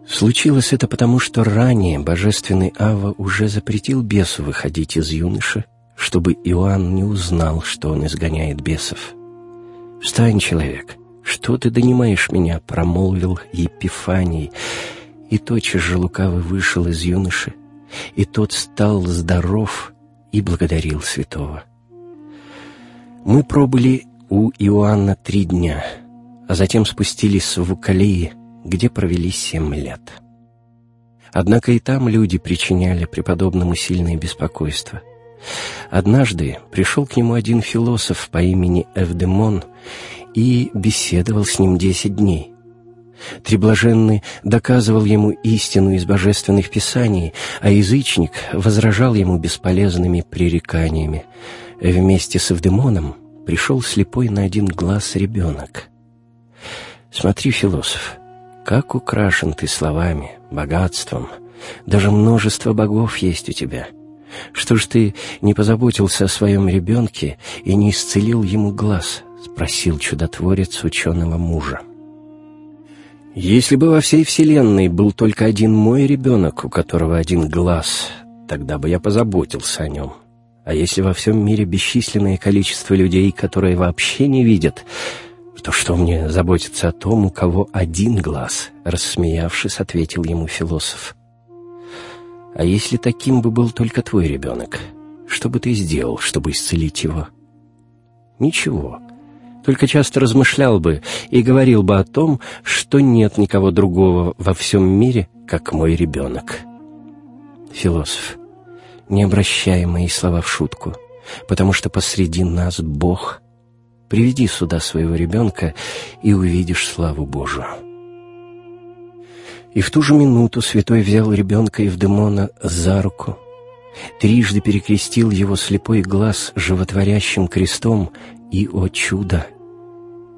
Случилось это потому, что ранее божественный Ава уже запретил бесу выходить из юноши, чтобы Иоанн не узнал, что он изгоняет бесов. «Встань, человек, что ты донимаешь меня?» — промолвил Епифаний. И тотчас же лукавый вышел из юноши, и тот стал здоров и благодарил святого. Мы пробыли у Иоанна три дня, а затем спустились в Укалии, где провели семь лет. Однако и там люди причиняли преподобному сильное беспокойство. Однажды пришел к нему один философ по имени Эвдемон и беседовал с ним десять дней. Триблаженный доказывал ему истину из божественных писаний, а язычник возражал ему бесполезными пререканиями. Вместе с Эвдемоном пришел слепой на один глаз ребенок. «Смотри, философ, как украшен ты словами, богатством, даже множество богов есть у тебя. Что ж ты не позаботился о своем ребенке и не исцелил ему глаз?» — спросил чудотворец ученого мужа. «Если бы во всей вселенной был только один мой ребенок, у которого один глаз, тогда бы я позаботился о нем. А если во всем мире бесчисленное количество людей, которые вообще не видят, то что мне заботиться о том, у кого один глаз?» Рассмеявшись, ответил ему философ. «А если таким бы был только твой ребенок, что бы ты сделал, чтобы исцелить его?» «Ничего. Только часто размышлял бы и говорил бы о том, что нет никого другого во всем мире, как мой ребенок». Философ. Не обращай мои слова в шутку, потому что посреди нас Бог — Приведи сюда своего ребенка, и увидишь славу Божию». И в ту же минуту святой взял ребенка Евдемона за руку, трижды перекрестил его слепой глаз животворящим крестом, и, о чудо,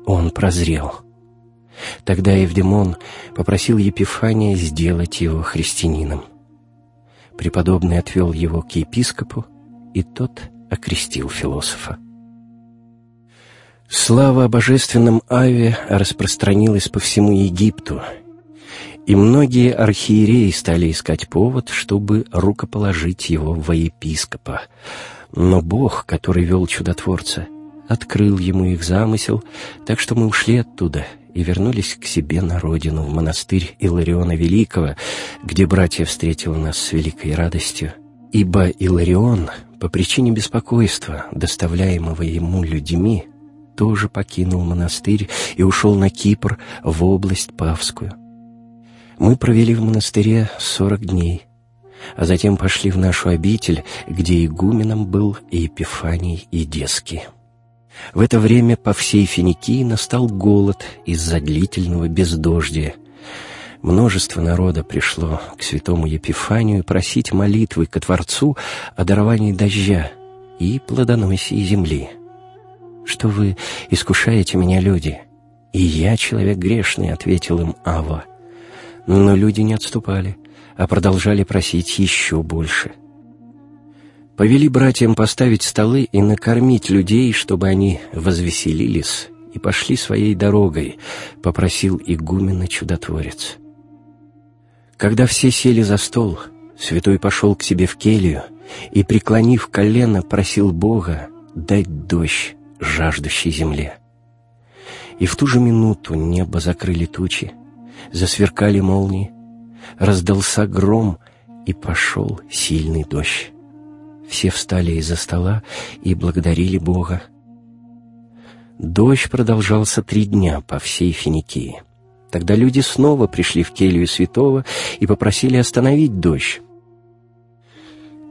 он прозрел. Тогда Евдемон попросил Епифания сделать его христианином. Преподобный отвел его к епископу, и тот окрестил философа. Слава о божественном Аве распространилась по всему Египту, и многие архиереи стали искать повод, чтобы рукоположить его во епископа. Но Бог, который вел чудотворца, открыл ему их замысел, так что мы ушли оттуда и вернулись к себе на родину, в монастырь Илариона Великого, где братья встретил нас с великой радостью. Ибо Иларион, по причине беспокойства, доставляемого ему людьми, тоже покинул монастырь и ушел на Кипр, в область Павскую. Мы провели в монастыре сорок дней, а затем пошли в нашу обитель, где игуменом был Епифаний Идеский. В это время по всей Финикии настал голод из-за длительного бездождия. Множество народа пришло к святому Епифанию просить молитвы ко Творцу о даровании дождя и плодоносии земли что вы искушаете меня, люди. И я человек грешный, — ответил им Ава. Но люди не отступали, а продолжали просить еще больше. Повели братьям поставить столы и накормить людей, чтобы они возвеселились и пошли своей дорогой, — попросил игумена чудотворец. Когда все сели за стол, святой пошел к себе в келью и, преклонив колено, просил Бога дать дождь жаждущей земле. И в ту же минуту небо закрыли тучи, засверкали молнии, раздался гром, и пошел сильный дождь. Все встали из-за стола и благодарили Бога. Дождь продолжался три дня по всей Финикии. Тогда люди снова пришли в келью святого и попросили остановить дождь.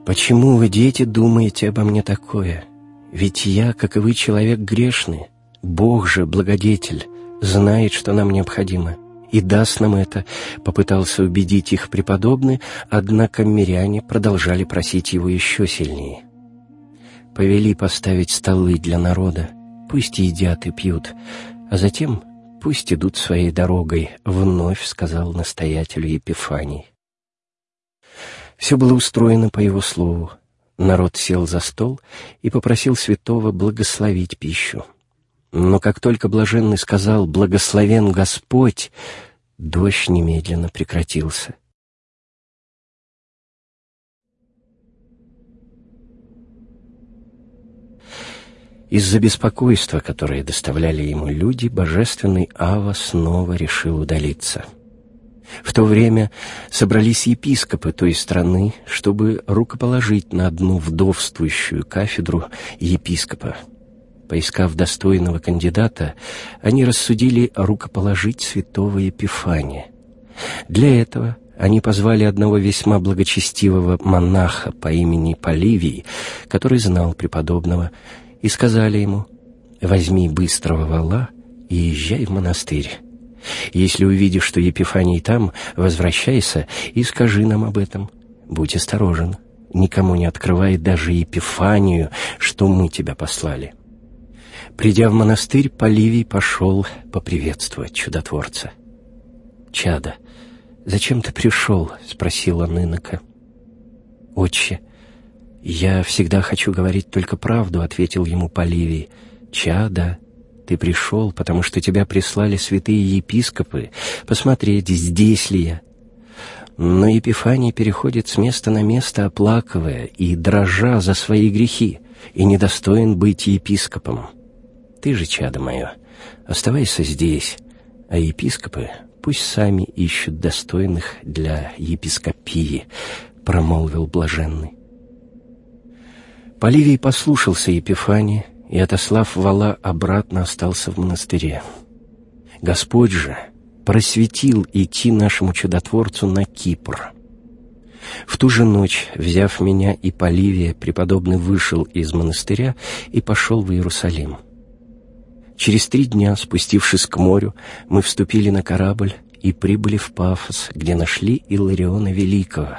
«Почему вы, дети, думаете обо мне такое?» Ведь я, как и вы, человек грешный, Бог же, благодетель, знает, что нам необходимо, и даст нам это, попытался убедить их преподобный, однако миряне продолжали просить его еще сильнее. Повели поставить столы для народа, пусть едят и пьют, а затем пусть идут своей дорогой, вновь сказал настоятелю Епифаний. Все было устроено по его слову. Народ сел за стол и попросил святого благословить пищу. Но как только блаженный сказал «Благословен Господь», дождь немедленно прекратился. Из-за беспокойства, которое доставляли ему люди, божественный Ава снова решил удалиться. В то время собрались епископы той страны, чтобы рукоположить на одну вдовствующую кафедру епископа — Поискав достойного кандидата, они рассудили рукоположить святого Епифания. Для этого они позвали одного весьма благочестивого монаха по имени Поливий, который знал преподобного, и сказали ему «Возьми быстрого вала и езжай в монастырь. Если увидишь, что Епифаний там, возвращайся и скажи нам об этом. Будь осторожен, никому не открывай даже Епифанию, что мы тебя послали». Придя в монастырь, Поливий пошел поприветствовать чудотворца. «Чада, зачем ты пришел?» — спросил он инока. «Отче, я всегда хочу говорить только правду», — ответил ему Поливий. «Чада, ты пришел, потому что тебя прислали святые епископы, посмотреть, здесь ли я». Но Епифаний переходит с места на место, оплакивая и дрожа за свои грехи, и недостоин быть епископом. Ты же, чадо мое, оставайся здесь, а епископы пусть сами ищут достойных для епископии», — промолвил блаженный. Поливий послушался Епифания и, отослав вала, обратно остался в монастыре. Господь же просветил идти нашему чудотворцу на Кипр. В ту же ночь, взяв меня и Поливия, преподобный вышел из монастыря и пошел в Иерусалим. Через три дня, спустившись к морю, мы вступили на корабль и прибыли в Пафос, где нашли Иллариона Великого.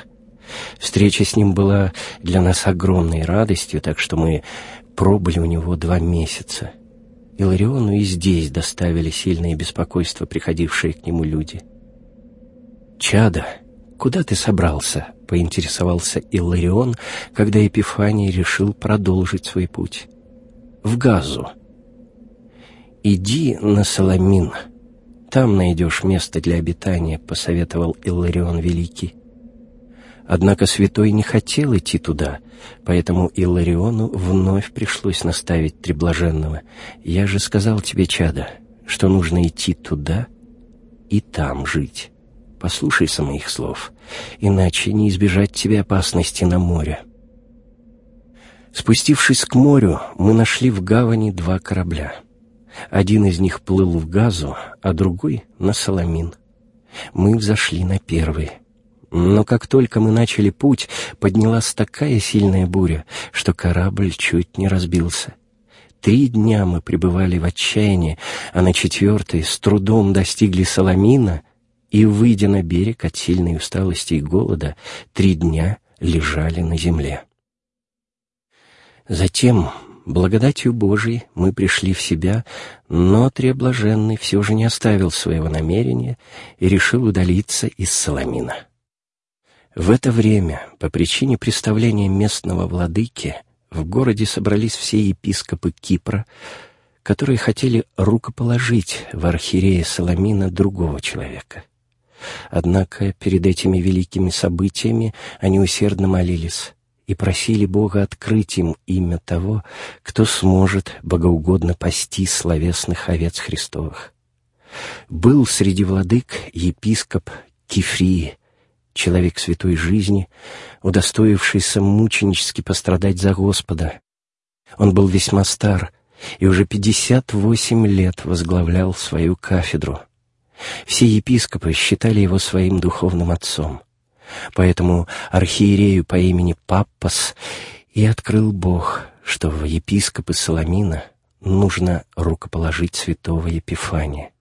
Встреча с ним была для нас огромной радостью, так что мы пробыли у него два месяца. Илариону и здесь доставили сильное беспокойство приходившие к нему люди. «Чада, куда ты собрался?» — поинтересовался Илларион, когда Епифаний решил продолжить свой путь. «В Газу», «Иди на Соломин, там найдешь место для обитания», — посоветовал Илларион Великий. Однако святой не хотел идти туда, поэтому Иллариону вновь пришлось наставить Треблаженного. «Я же сказал тебе, чада, что нужно идти туда и там жить. Послушайся моих слов, иначе не избежать тебе опасности на море». Спустившись к морю, мы нашли в гавани два корабля — один из них плыл в газу, а другой — на Соломин. Мы взошли на первый. Но как только мы начали путь, поднялась такая сильная буря, что корабль чуть не разбился. Три дня мы пребывали в отчаянии, а на четвертый с трудом достигли Соломина и, выйдя на берег от сильной усталости и голода, три дня лежали на земле. Затем Благодатью Божией мы пришли в себя, но Треблаженный все же не оставил своего намерения и решил удалиться из Соломина. В это время, по причине представления местного владыки, в городе собрались все епископы Кипра, которые хотели рукоположить в архиерея Соломина другого человека. Однако перед этими великими событиями они усердно молились и просили Бога открыть им имя того, кто сможет богоугодно пасти словесных овец Христовых. Был среди владык епископ Кифрии, человек святой жизни, удостоившийся мученически пострадать за Господа. Он был весьма стар и уже пятьдесят восемь лет возглавлял свою кафедру. Все епископы считали его своим духовным отцом. Поэтому архиерею по имени Паппас и открыл Бог, что в епископы Соломина нужно рукоположить святого Епифания.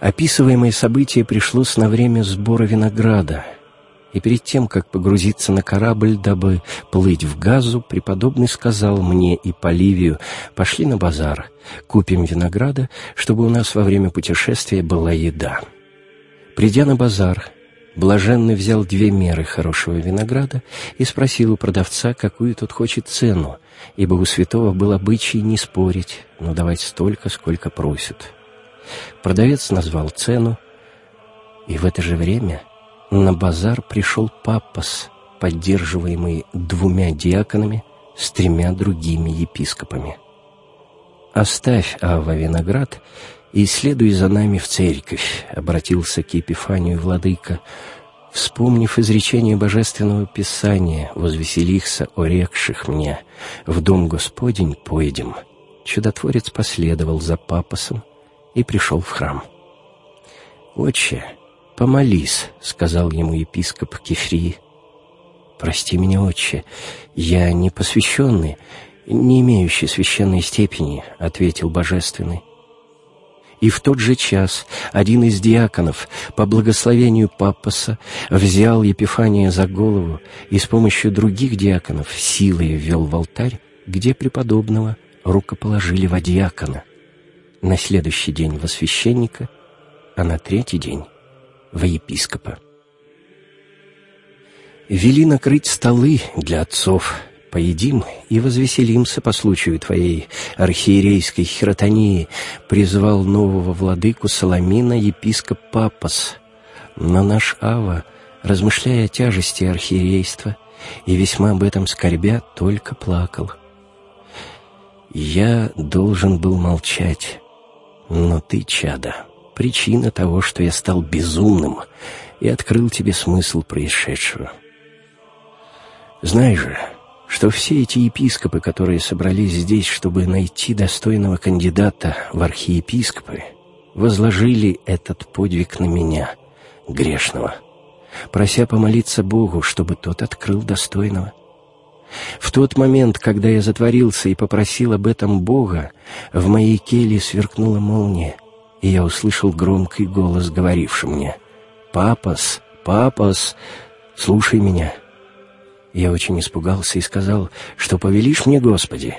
Описываемое событие пришлось на время сбора винограда, и перед тем, как погрузиться на корабль, дабы плыть в газу, преподобный сказал мне и Поливию, «Пошли на базар, купим винограда, чтобы у нас во время путешествия была еда». Придя на базар, Блаженный взял две меры хорошего винограда и спросил у продавца, какую тот хочет цену, ибо у святого был обычай не спорить, но давать столько, сколько просят. Продавец назвал цену, и в это же время на базар пришел папас, поддерживаемый двумя диаконами с тремя другими епископами. «Оставь, Ава, виноград и следуй за нами в церковь», — обратился к Епифанию владыка, вспомнив изречение Божественного Писания «Возвеселихся, орекших мне, в дом Господень поедем». Чудотворец последовал за папосом и пришел в храм. «Отче, помолись», — сказал ему епископ Кефрии. «Прости меня, отче, я не посвященный, не имеющий священной степени», — ответил Божественный. И в тот же час один из диаконов по благословению папаса взял Епифания за голову и с помощью других диаконов силой ввел в алтарь, где преподобного рукоположили во диакона. На следующий день во священника, а на третий день во епископа. Вели накрыть столы для отцов — поедим и возвеселимся по случаю твоей архиерейской хиротонии, призвал нового владыку Соломина епископ Папас. Но наш Ава, размышляя о тяжести архиерейства и весьма об этом скорбя, только плакал. Я должен был молчать, но ты, чада, причина того, что я стал безумным и открыл тебе смысл происшедшего. Знаешь же, что все эти епископы, которые собрались здесь, чтобы найти достойного кандидата в архиепископы, возложили этот подвиг на меня, грешного, прося помолиться Богу, чтобы тот открыл достойного. В тот момент, когда я затворился и попросил об этом Бога, в моей келье сверкнула молния, и я услышал громкий голос, говоривший мне «Папас, папас, слушай меня». Я очень испугался и сказал, что повелишь мне, Господи.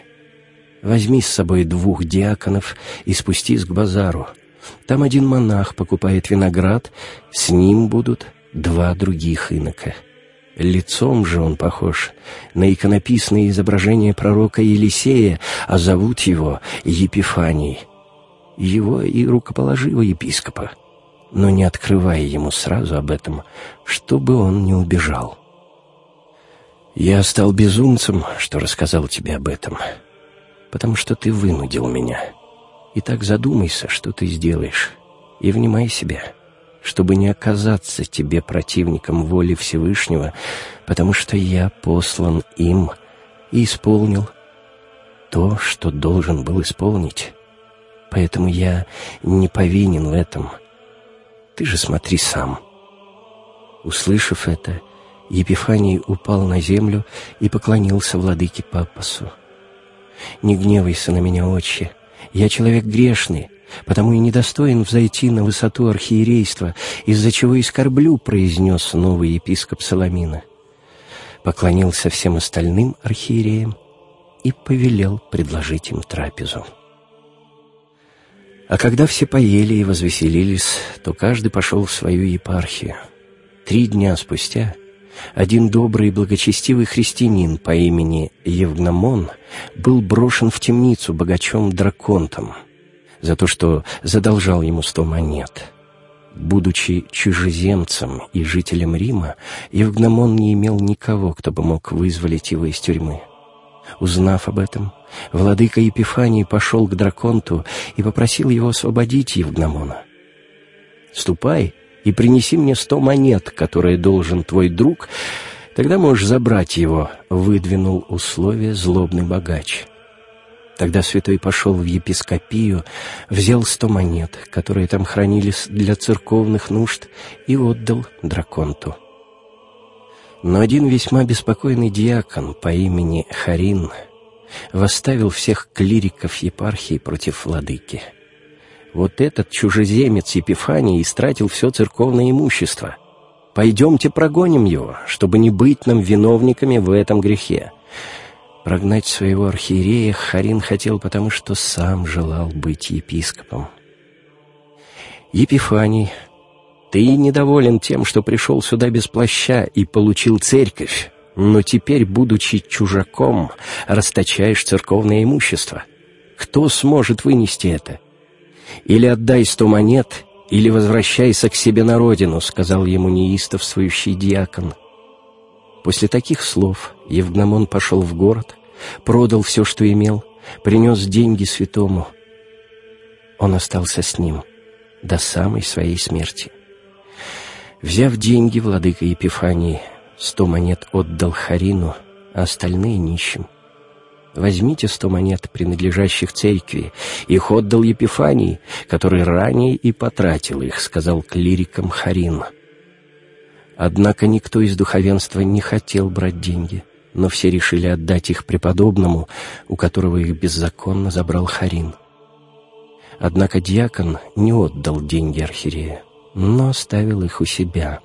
Возьми с собой двух диаконов и спустись к базару. Там один монах покупает виноград, с ним будут два других инока. Лицом же он похож на иконописное изображение пророка Елисея, а зовут его Епифаний. Его и рукоположила епископа, но не открывая ему сразу об этом, чтобы он не убежал. Я стал безумцем, что рассказал тебе об этом, потому что ты вынудил меня. И так задумайся, что ты сделаешь, и внимай себя, чтобы не оказаться тебе противником воли Всевышнего, потому что я послан им и исполнил то, что должен был исполнить. Поэтому я не повинен в этом. Ты же смотри сам. Услышав это, Епифаний упал на землю и поклонился владыке Папасу. «Не гневайся на меня, отче, я человек грешный, потому и недостоин взойти на высоту архиерейства, из-за чего и скорблю», — произнес новый епископ Соломина. Поклонился всем остальным архиереям и повелел предложить им трапезу. А когда все поели и возвеселились, то каждый пошел в свою епархию. Три дня спустя — один добрый и благочестивый христианин по имени Евгномон был брошен в темницу богачом Драконтом за то, что задолжал ему сто монет. Будучи чужеземцем и жителем Рима, Евгномон не имел никого, кто бы мог вызволить его из тюрьмы. Узнав об этом, владыка Епифаний пошел к Драконту и попросил его освободить Евгномона. «Ступай», и принеси мне сто монет, которые должен твой друг, тогда можешь забрать его», — выдвинул условие злобный богач. Тогда святой пошел в епископию, взял сто монет, которые там хранились для церковных нужд, и отдал драконту. Но один весьма беспокойный диакон по имени Харин восставил всех клириков епархии против владыки. Вот этот чужеземец Епифаний истратил все церковное имущество. Пойдемте прогоним его, чтобы не быть нам виновниками в этом грехе. Прогнать своего архиерея Харин хотел, потому что сам желал быть епископом. Епифаний, ты недоволен тем, что пришел сюда без плаща и получил церковь, но теперь, будучи чужаком, расточаешь церковное имущество. Кто сможет вынести это? Или отдай сто монет, или возвращайся к себе на родину, сказал ему неистовствующий диакон. После таких слов Евгномон пошел в город, продал все, что имел, принес деньги святому. Он остался с ним до самой своей смерти. Взяв деньги, владыка Епифании сто монет отдал Харину, а остальные нищим. Возьмите сто монет, принадлежащих церкви. Их отдал Епифании, который ранее и потратил их, сказал клирикам Харин. Однако никто из духовенства не хотел брать деньги, но все решили отдать их преподобному, у которого их беззаконно забрал Харин. Однако диакон не отдал деньги архиерею, но оставил их у себя.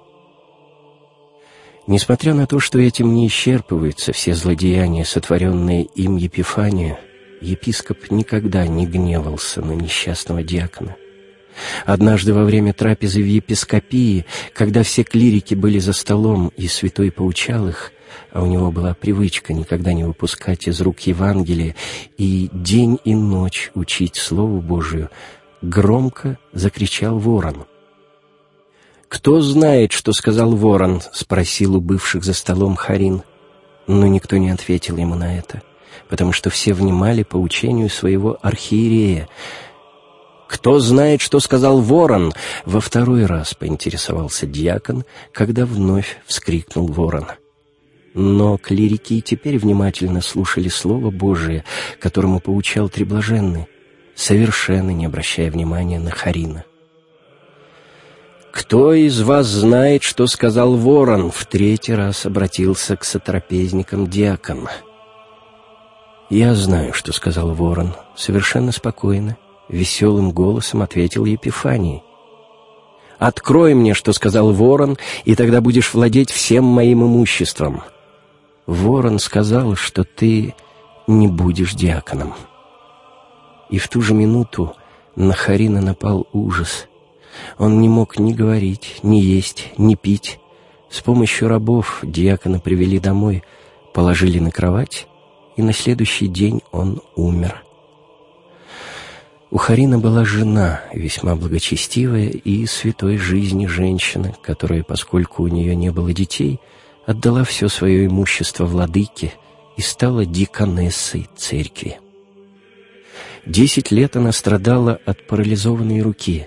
Несмотря на то, что этим не исчерпываются все злодеяния, сотворенные им Епифания, епископ никогда не гневался на несчастного диакона. Однажды во время трапезы в епископии, когда все клирики были за столом и святой поучал их, а у него была привычка никогда не выпускать из рук Евангелия и день и ночь учить Слову Божию, громко закричал ворон. «Кто знает, что сказал ворон?» — спросил у бывших за столом Харин. Но никто не ответил ему на это, потому что все внимали по учению своего архиерея — «Кто знает, что сказал ворон?» Во второй раз поинтересовался дьякон, когда вновь вскрикнул ворон. Но клирики теперь внимательно слушали Слово Божие, которому поучал Треблаженный, совершенно не обращая внимания на Харина. «Кто из вас знает, что сказал ворон?» В третий раз обратился к сотрапезникам диакон. «Я знаю, что сказал ворон, совершенно спокойно веселым голосом ответил Епифаний. «Открой мне, что сказал ворон, и тогда будешь владеть всем моим имуществом». Ворон сказал, что ты не будешь диаконом. И в ту же минуту на Харина напал ужас. Он не мог ни говорить, ни есть, ни пить. С помощью рабов диакона привели домой, положили на кровать, и на следующий день он умер. У Харина была жена, весьма благочестивая и святой жизни женщина, которая, поскольку у нее не было детей, отдала все свое имущество владыке и стала диконессой церкви. Десять лет она страдала от парализованной руки,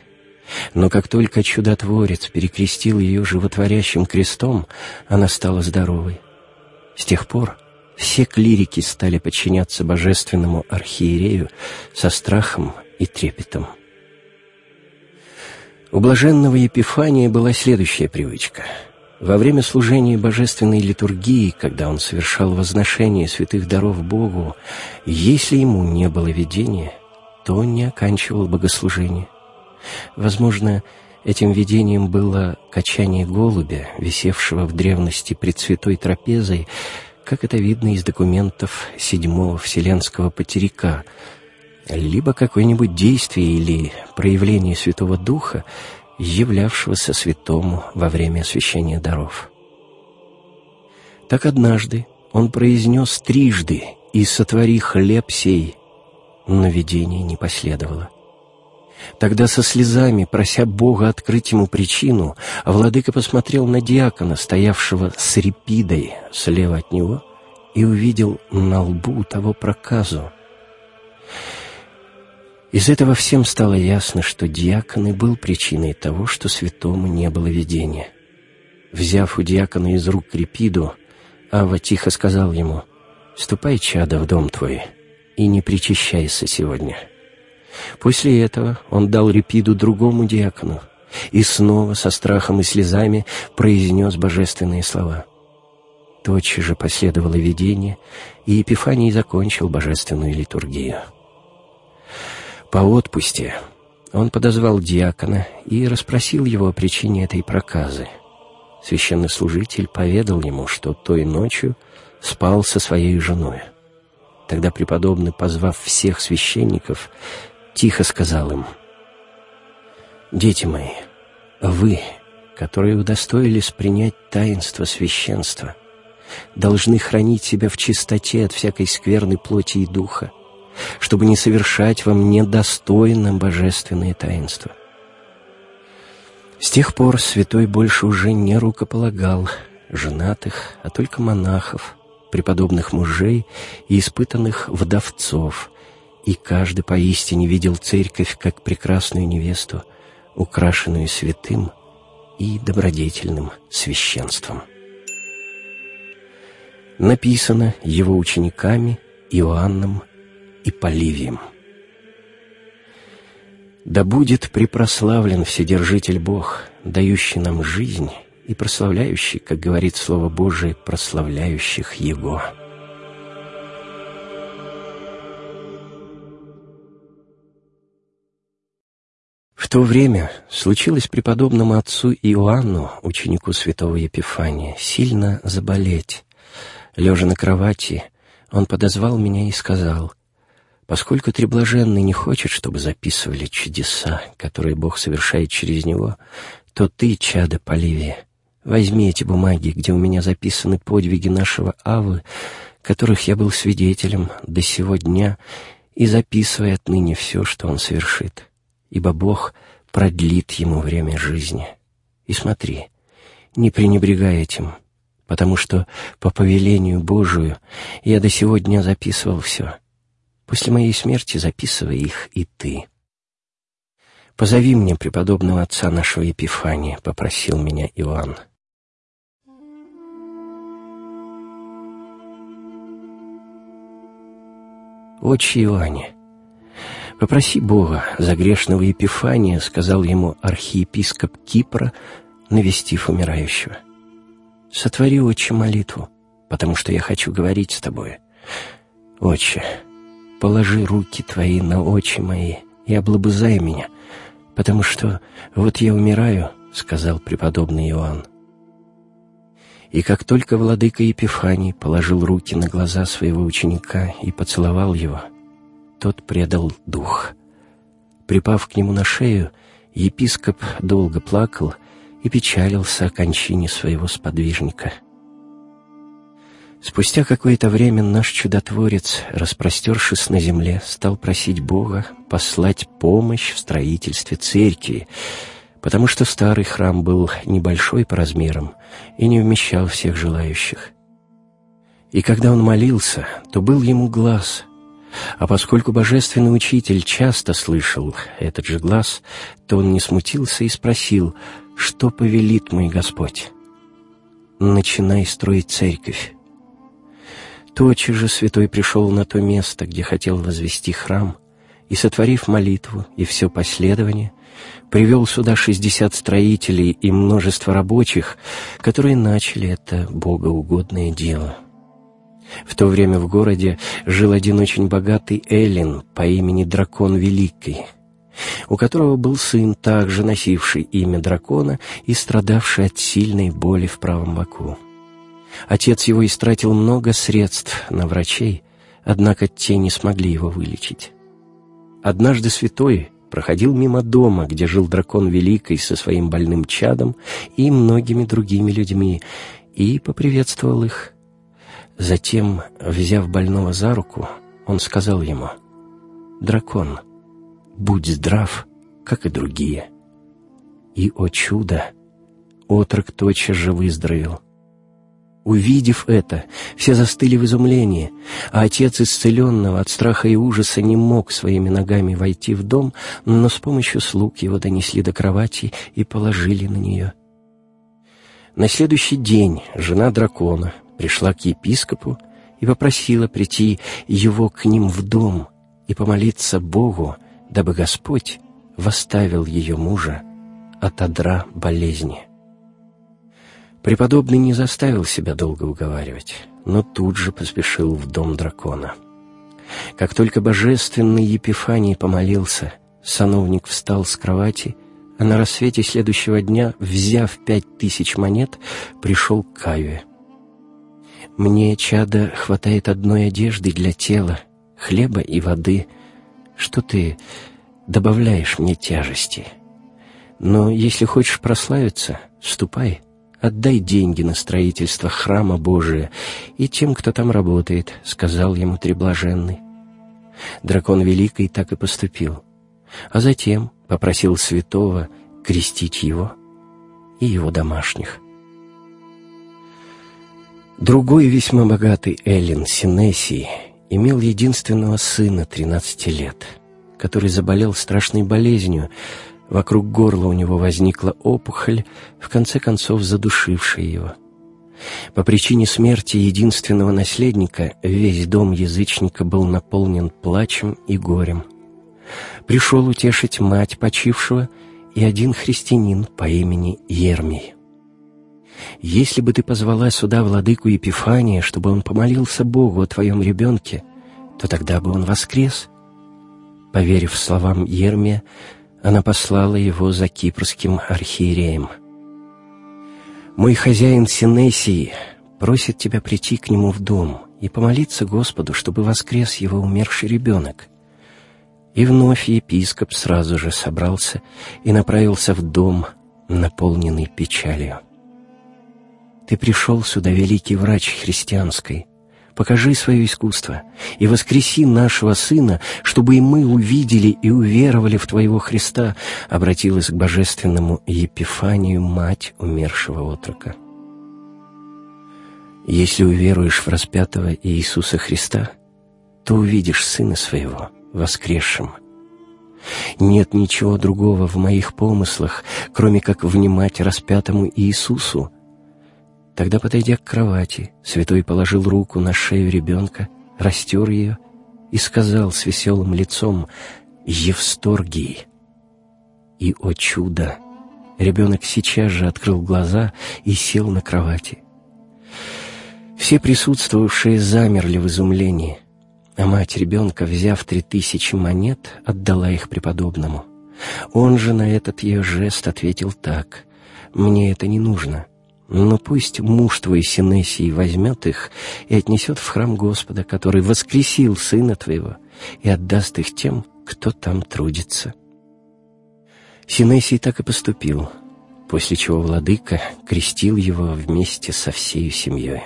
но как только чудотворец перекрестил ее животворящим крестом, она стала здоровой. С тех пор все клирики стали подчиняться божественному архиерею со страхом и трепетом. У блаженного Епифания была следующая привычка. Во время служения божественной литургии, когда он совершал возношение святых даров Богу, если ему не было видения, то он не оканчивал богослужение. Возможно, этим видением было качание голубя, висевшего в древности пред святой трапезой, как это видно из документов седьмого Вселенского потеряка — либо какое-нибудь действие или проявление Святого Духа, являвшегося святому во время освящения даров. Так однажды он произнес трижды «И сотвори хлеб сей», но видение не последовало. Тогда со слезами, прося Бога открыть ему причину, владыка посмотрел на диакона, стоявшего с репидой слева от него, и увидел на лбу того проказу. Из этого всем стало ясно, что диакон и был причиной того, что святому не было видения. Взяв у диакона из рук крепиду, Ава тихо сказал ему, «Ступай, чадо, в дом твой, и не причащайся сегодня». После этого он дал репиду другому диакону и снова со страхом и слезами произнес божественные слова. Тотчас же последовало видение, и Епифаний закончил божественную литургию. По отпусте он подозвал диакона и расспросил его о причине этой проказы. Священнослужитель поведал ему, что той ночью спал со своей женой. Тогда преподобный, позвав всех священников, тихо сказал им, «Дети мои, вы, которые удостоились принять таинство священства, должны хранить себя в чистоте от всякой скверной плоти и духа, чтобы не совершать вам недостойно божественные таинства. С тех пор святой больше уже не рукополагал женатых, а только монахов, преподобных мужей и испытанных вдовцов, и каждый поистине видел церковь как прекрасную невесту, украшенную святым и добродетельным священством. Написано его учениками Иоанном и Поливием. Да будет припрославлен Вседержитель Бог, дающий нам жизнь и прославляющий, как говорит Слово Божие, прославляющих Его. То время случилось преподобному отцу Иоанну, ученику святого Епифания, сильно заболеть. Лежа на кровати, он подозвал меня и сказал — Поскольку Треблаженный не хочет, чтобы записывали чудеса, которые Бог совершает через него, то ты, чадо Поливия, возьми эти бумаги, где у меня записаны подвиги нашего Авы, которых я был свидетелем до сего дня, и записывай отныне все, что он совершит, ибо Бог продлит ему время жизни. И смотри, не пренебрегай этим, потому что по повелению Божию я до сего дня записывал все — После моей смерти записывай их и ты. «Позови мне преподобного отца нашего Епифания», — попросил меня Иоанн. «Отче Иоанне, попроси Бога за грешного Епифания», — сказал ему архиепископ Кипра, навестив умирающего. «Сотвори, отче, молитву, потому что я хочу говорить с тобой. Отче, положи руки твои на очи мои и облобызай меня, потому что вот я умираю, — сказал преподобный Иоанн. И как только владыка Епифаний положил руки на глаза своего ученика и поцеловал его, тот предал дух. Припав к нему на шею, епископ долго плакал и печалился о кончине своего сподвижника — Спустя какое-то время наш чудотворец, распростершись на земле, стал просить Бога послать помощь в строительстве церкви, потому что старый храм был небольшой по размерам и не вмещал всех желающих. И когда он молился, то был ему глаз, а поскольку божественный учитель часто слышал этот же глаз, то он не смутился и спросил, что повелит мой Господь. «Начинай строить церковь». Тотчас же святой пришел на то место, где хотел возвести храм, и, сотворив молитву и все последование, привел сюда шестьдесят строителей и множество рабочих, которые начали это богоугодное дело. В то время в городе жил один очень богатый Эллин по имени Дракон Великий, у которого был сын, также носивший имя дракона и страдавший от сильной боли в правом боку. Отец его истратил много средств на врачей, однако те не смогли его вылечить. Однажды святой проходил мимо дома, где жил дракон Великий со своим больным чадом и многими другими людьми, и поприветствовал их. Затем, взяв больного за руку, он сказал ему, «Дракон, будь здрав, как и другие». И, о чудо, отрок тотчас же выздоровел. Увидев это, все застыли в изумлении, а отец исцеленного от страха и ужаса не мог своими ногами войти в дом, но с помощью слуг его донесли до кровати и положили на нее. На следующий день жена дракона пришла к епископу и попросила прийти его к ним в дом и помолиться Богу, дабы Господь восставил ее мужа от одра болезни. Преподобный не заставил себя долго уговаривать, но тут же поспешил в дом дракона. Как только божественный Епифаний помолился, сановник встал с кровати, а на рассвете следующего дня, взяв пять тысяч монет, пришел к Каве. «Мне, чада, хватает одной одежды для тела, хлеба и воды. Что ты добавляешь мне тяжести? Но если хочешь прославиться, ступай, отдай деньги на строительство храма Божия и тем, кто там работает», — сказал ему Треблаженный. Дракон Великий так и поступил, а затем попросил святого крестить его и его домашних. Другой весьма богатый Эллин Синесий имел единственного сына 13 лет, который заболел страшной болезнью, вокруг горла у него возникла опухоль, в конце концов задушившая его. По причине смерти единственного наследника весь дом язычника был наполнен плачем и горем. Пришел утешить мать почившего и один христианин по имени Ермий. Если бы ты позвала сюда владыку Епифания, чтобы он помолился Богу о твоем ребенке, то тогда бы он воскрес. Поверив словам Ермия, она послала его за кипрским архиереем. «Мой хозяин Синесии просит тебя прийти к нему в дом и помолиться Господу, чтобы воскрес его умерший ребенок». И вновь епископ сразу же собрался и направился в дом, наполненный печалью. Ты пришел сюда, великий врач христианской. Покажи свое искусство и воскреси нашего Сына, чтобы и мы увидели и уверовали в Твоего Христа», обратилась к божественному Епифанию, мать умершего отрока. «Если уверуешь в распятого Иисуса Христа, то увидишь Сына Своего воскресшим. Нет ничего другого в моих помыслах, кроме как внимать распятому Иисусу, Тогда, подойдя к кровати, святой положил руку на шею ребенка, растер ее и сказал с веселым лицом «Евсторгий». И, о чудо! Ребенок сейчас же открыл глаза и сел на кровати. Все присутствовавшие замерли в изумлении, а мать ребенка, взяв три тысячи монет, отдала их преподобному. Он же на этот ее жест ответил так «Мне это не нужно». Но пусть муж твой Синесий возьмет их и отнесет в храм Господа, который воскресил сына твоего, и отдаст их тем, кто там трудится». Синесий так и поступил, после чего владыка крестил его вместе со всей семьей.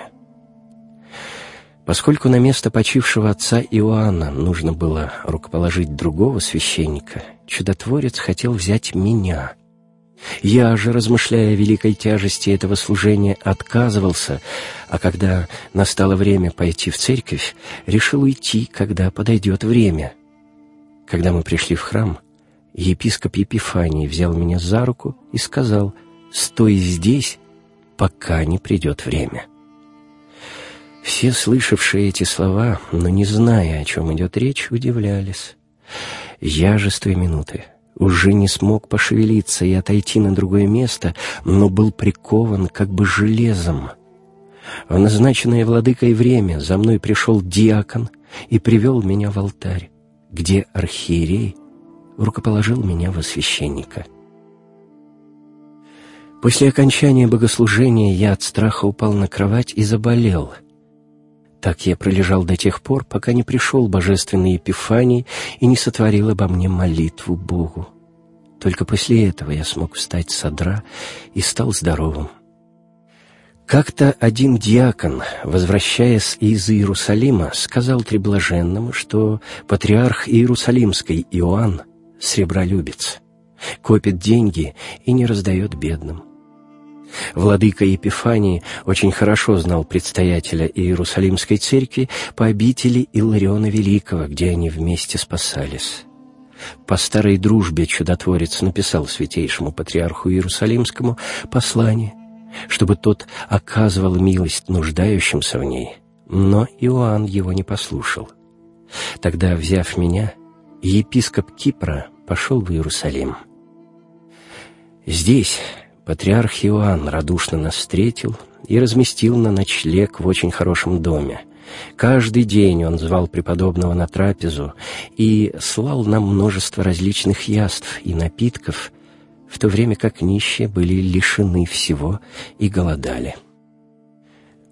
Поскольку на место почившего отца Иоанна нужно было рукоположить другого священника, чудотворец хотел взять меня, я же, размышляя о великой тяжести этого служения, отказывался, а когда настало время пойти в церковь, решил уйти, когда подойдет время. Когда мы пришли в храм, епископ Епифаний взял меня за руку и сказал «Стой здесь, пока не придет время». Все слышавшие эти слова, но не зная, о чем идет речь, удивлялись. Я же с той минуты уже не смог пошевелиться и отойти на другое место, но был прикован как бы железом. В назначенное владыкой время за мной пришел диакон и привел меня в алтарь, где архиерей рукоположил меня во священника. После окончания богослужения я от страха упал на кровать и заболел — так я пролежал до тех пор, пока не пришел божественный Епифаний и не сотворил обо мне молитву Богу. Только после этого я смог встать с одра и стал здоровым. Как-то один диакон, возвращаясь из Иерусалима, сказал Треблаженному, что патриарх Иерусалимской Иоанн сребролюбец, копит деньги и не раздает бедным. Владыка Епифаний очень хорошо знал предстоятеля Иерусалимской церкви по обители Илариона Великого, где они вместе спасались. По старой дружбе чудотворец написал святейшему патриарху Иерусалимскому послание, чтобы тот оказывал милость нуждающимся в ней, но Иоанн его не послушал. Тогда, взяв меня, епископ Кипра пошел в Иерусалим. Здесь, Патриарх Иоанн радушно нас встретил и разместил на ночлег в очень хорошем доме. Каждый день он звал преподобного на трапезу и слал нам множество различных яств и напитков, в то время как нищие были лишены всего и голодали.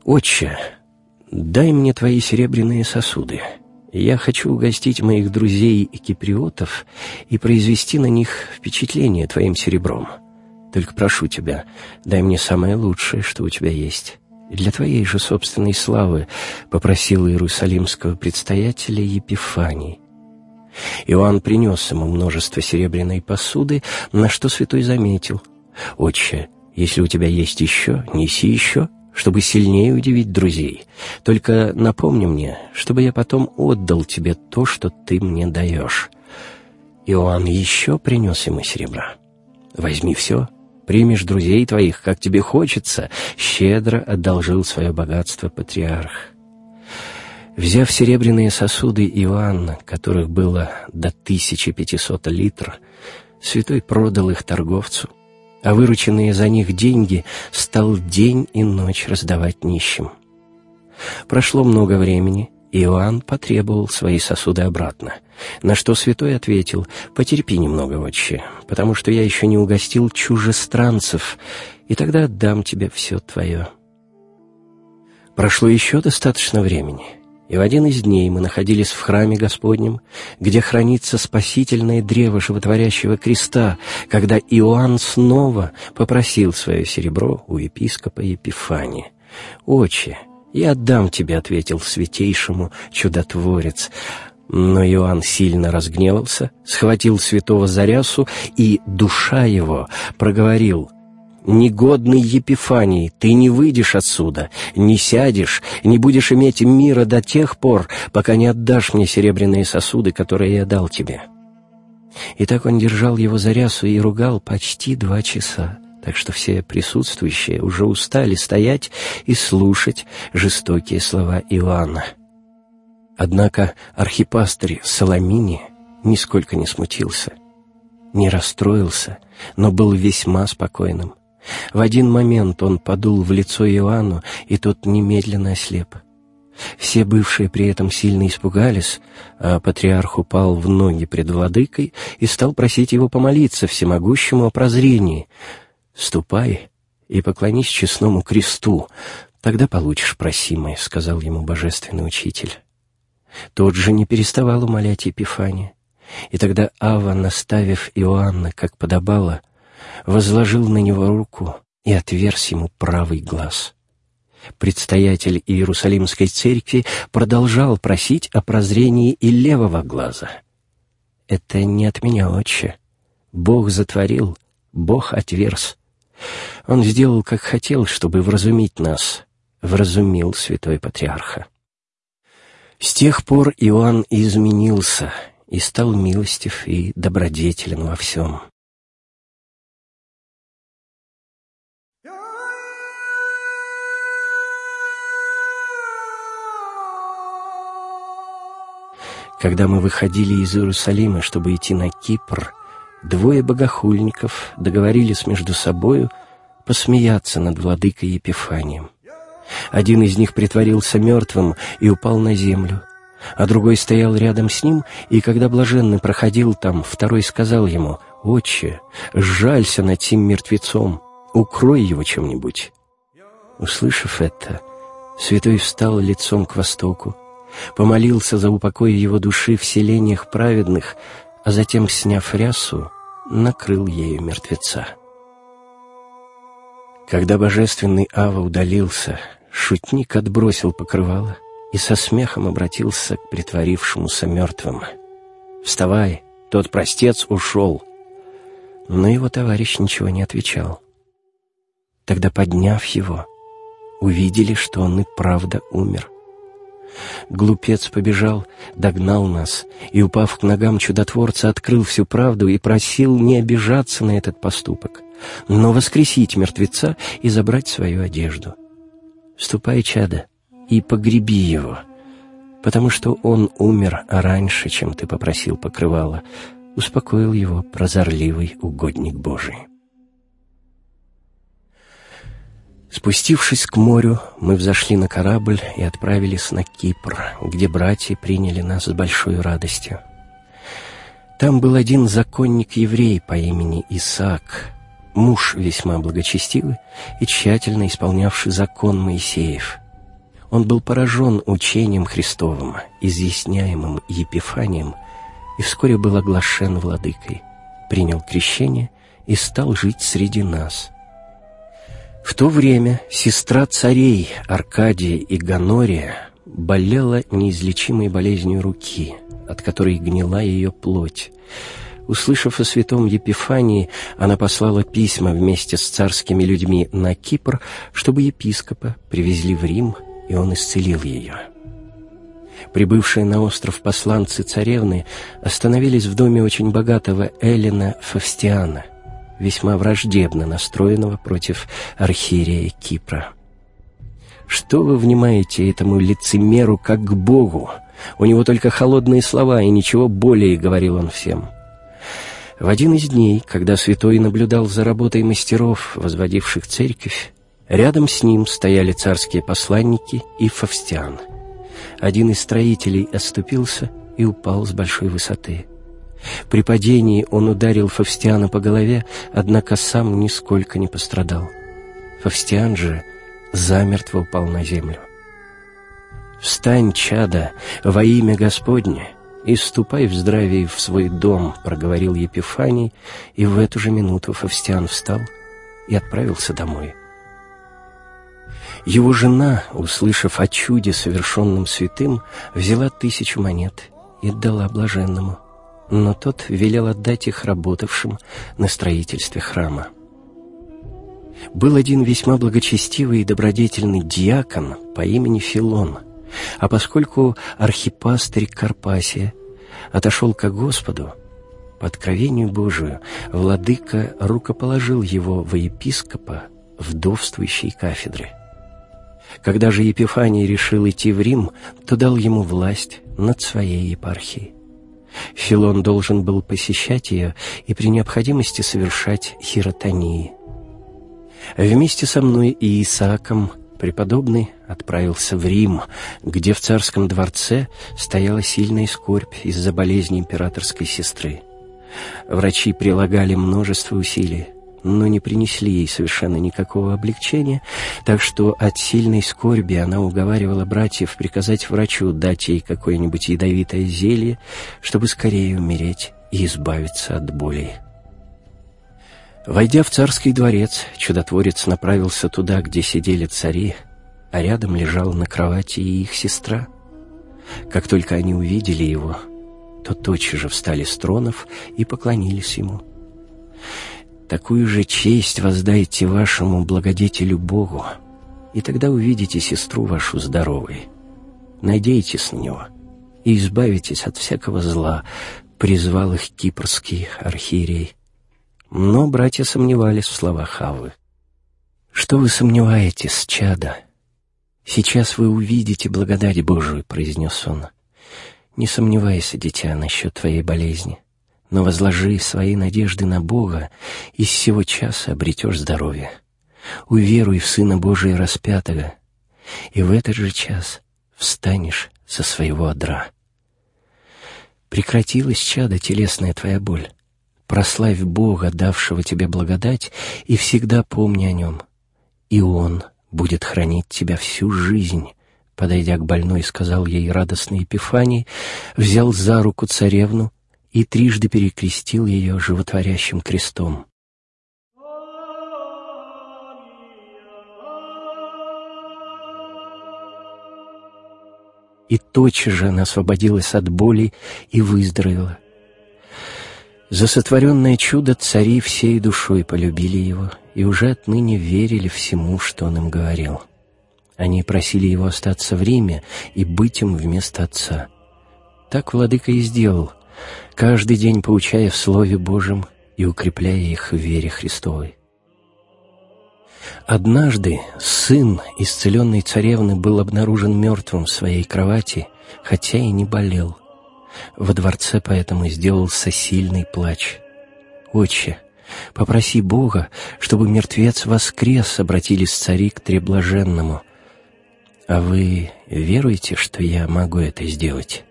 «Отче, дай мне твои серебряные сосуды. Я хочу угостить моих друзей и киприотов и произвести на них впечатление твоим серебром. Только прошу тебя, дай мне самое лучшее, что у тебя есть». Для твоей же собственной славы попросил иерусалимского предстоятеля Епифаний. Иоанн принес ему множество серебряной посуды, на что святой заметил. «Отче, если у тебя есть еще, неси еще, чтобы сильнее удивить друзей. Только напомни мне, чтобы я потом отдал тебе то, что ты мне даешь». Иоанн еще принес ему серебра. «Возьми все, примешь друзей твоих, как тебе хочется», щедро одолжил свое богатство патриарх. Взяв серебряные сосуды Иоанна, которых было до 1500 литров, святой продал их торговцу, а вырученные за них деньги стал день и ночь раздавать нищим. Прошло много времени, Иоанн потребовал свои сосуды обратно, на что святой ответил, «Потерпи немного, отче, потому что я еще не угостил чужестранцев, и тогда отдам тебе все твое». Прошло еще достаточно времени — и в один из дней мы находились в храме Господнем, где хранится спасительное древо животворящего креста, когда Иоанн снова попросил свое серебро у епископа Епифания. «Отче, я отдам тебе», — ответил святейшему чудотворец. Но Иоанн сильно разгневался, схватил святого Зарясу, и душа его проговорил — негодный Епифаний, ты не выйдешь отсюда, не сядешь, не будешь иметь мира до тех пор, пока не отдашь мне серебряные сосуды, которые я дал тебе». И так он держал его за рясу и ругал почти два часа, так что все присутствующие уже устали стоять и слушать жестокие слова Иоанна. Однако архипастырь Соломини нисколько не смутился, не расстроился, но был весьма спокойным. В один момент он подул в лицо Иоанну, и тот немедленно ослеп. Все бывшие при этом сильно испугались, а патриарх упал в ноги пред владыкой и стал просить его помолиться всемогущему о прозрении. «Ступай и поклонись честному кресту, тогда получишь просимое», — сказал ему божественный учитель. Тот же не переставал умолять Епифания. И тогда Ава, наставив Иоанна, как подобало, — возложил на него руку и отверз ему правый глаз. Предстоятель Иерусалимской церкви продолжал просить о прозрении и левого глаза. «Это не от меня, отче. Бог затворил, Бог отверз. Он сделал, как хотел, чтобы вразумить нас», — вразумил святой патриарха. С тех пор Иоанн изменился и стал милостив и добродетелен во всем. Когда мы выходили из Иерусалима, чтобы идти на Кипр, двое богохульников договорились между собою посмеяться над владыкой Епифанием. Один из них притворился мертвым и упал на землю, а другой стоял рядом с ним, и когда блаженный проходил там, второй сказал ему, «Отче, жалься над тем мертвецом, укрой его чем-нибудь». Услышав это, святой встал лицом к востоку, помолился за упокой его души в селениях праведных, а затем, сняв рясу, накрыл ею мертвеца. Когда божественный Ава удалился, шутник отбросил покрывало и со смехом обратился к притворившемуся мертвым. «Вставай, тот простец ушел!» Но его товарищ ничего не отвечал. Тогда, подняв его, увидели, что он и правда умер. Глупец побежал, догнал нас и, упав к ногам чудотворца, открыл всю правду и просил не обижаться на этот поступок, но воскресить мертвеца и забрать свою одежду. «Ступай, чада, и погреби его, потому что он умер раньше, чем ты попросил покрывала», — успокоил его прозорливый угодник Божий. Спустившись к морю, мы взошли на корабль и отправились на Кипр, где братья приняли нас с большой радостью. Там был один законник-еврей по имени Исаак, муж весьма благочестивый и тщательно исполнявший закон Моисеев. Он был поражен учением Христовым, изъясняемым Епифанием, и вскоре был оглашен владыкой, принял крещение и стал жить среди нас. В то время сестра царей Аркадия и Ганория болела неизлечимой болезнью руки, от которой гнила ее плоть. Услышав о святом Епифании, она послала письма вместе с царскими людьми на Кипр, чтобы епископа привезли в Рим, и он исцелил ее. Прибывшие на остров посланцы царевны остановились в доме очень богатого Эллина Фавстиана, весьма враждебно настроенного против архиерея Кипра. «Что вы внимаете этому лицемеру как к Богу? У него только холодные слова и ничего более», — говорил он всем. В один из дней, когда святой наблюдал за работой мастеров, возводивших церковь, рядом с ним стояли царские посланники и Фавстиан — один из строителей оступился и упал с большой высоты. При падении он ударил Фавстиана по голове, однако сам нисколько не пострадал. Фавстиан же замертво упал на землю. «Встань, чада, во имя Господне, и ступай в здравии в свой дом», — проговорил Епифаний, и в эту же минуту Фавстиан встал и отправился домой. Его жена, услышав о чуде, совершенном святым, взяла тысячу монет и отдала блаженному, но тот велел отдать их работавшим на строительстве храма. Был один весьма благочестивый и добродетельный диакон по имени Филон, а поскольку архипастырь Карпасия отошел ко Господу, по откровению Божию, владыка рукоположил его во епископа вдовствующей кафедры. Когда же Епифаний решил идти в Рим, то дал ему власть над своей епархией. Филон должен был посещать ее и при необходимости совершать хиротонии. Вместе со мной и Исааком преподобный отправился в Рим, где в царском дворце стояла сильная скорбь из-за болезни императорской сестры. Врачи прилагали множество усилий, но не принесли ей совершенно никакого облегчения, так что от сильной скорби она уговаривала братьев приказать врачу дать ей какое-нибудь ядовитое зелье, чтобы скорее умереть и избавиться от боли. Войдя в царский дворец, чудотворец направился туда, где сидели цари, а рядом лежала на кровати и их сестра. Как только они увидели его, то тотчас же встали с тронов и поклонились ему. Такую же честь воздайте вашему благодетелю Богу, и тогда увидите сестру вашу здоровой. Надейтесь на него и избавитесь от всякого зла, призвал их кипрский архиерей. Но братья сомневались в словах Хавы. «Что вы сомневаетесь, чада? Сейчас вы увидите благодать Божию», — произнес он. «Не сомневайся, дитя, насчет твоей болезни но возложи свои надежды на Бога, и с сего часа обретешь здоровье. Уверуй в Сына Божия распятого, и в этот же час встанешь со своего одра. Прекратилась, чада, телесная твоя боль. Прославь Бога, давшего тебе благодать, и всегда помни о Нем. И Он будет хранить тебя всю жизнь, подойдя к больной, сказал ей радостный Епифаний, взял за руку царевну и трижды перекрестил ее животворящим крестом. И тотчас же она освободилась от боли и выздоровела. За сотворенное чудо цари всей душой полюбили его и уже отныне верили всему, что он им говорил. Они просили его остаться в Риме и быть им вместо отца. Так владыка и сделал — каждый день поучая в Слове Божьем и укрепляя их в вере Христовой. Однажды сын исцеленной царевны был обнаружен мертвым в своей кровати, хотя и не болел. Во дворце поэтому сделался сильный плач. «Отче, Попроси Бога, чтобы мертвец воскрес, обратились цари к Треблаженному. А вы веруете, что я могу это сделать?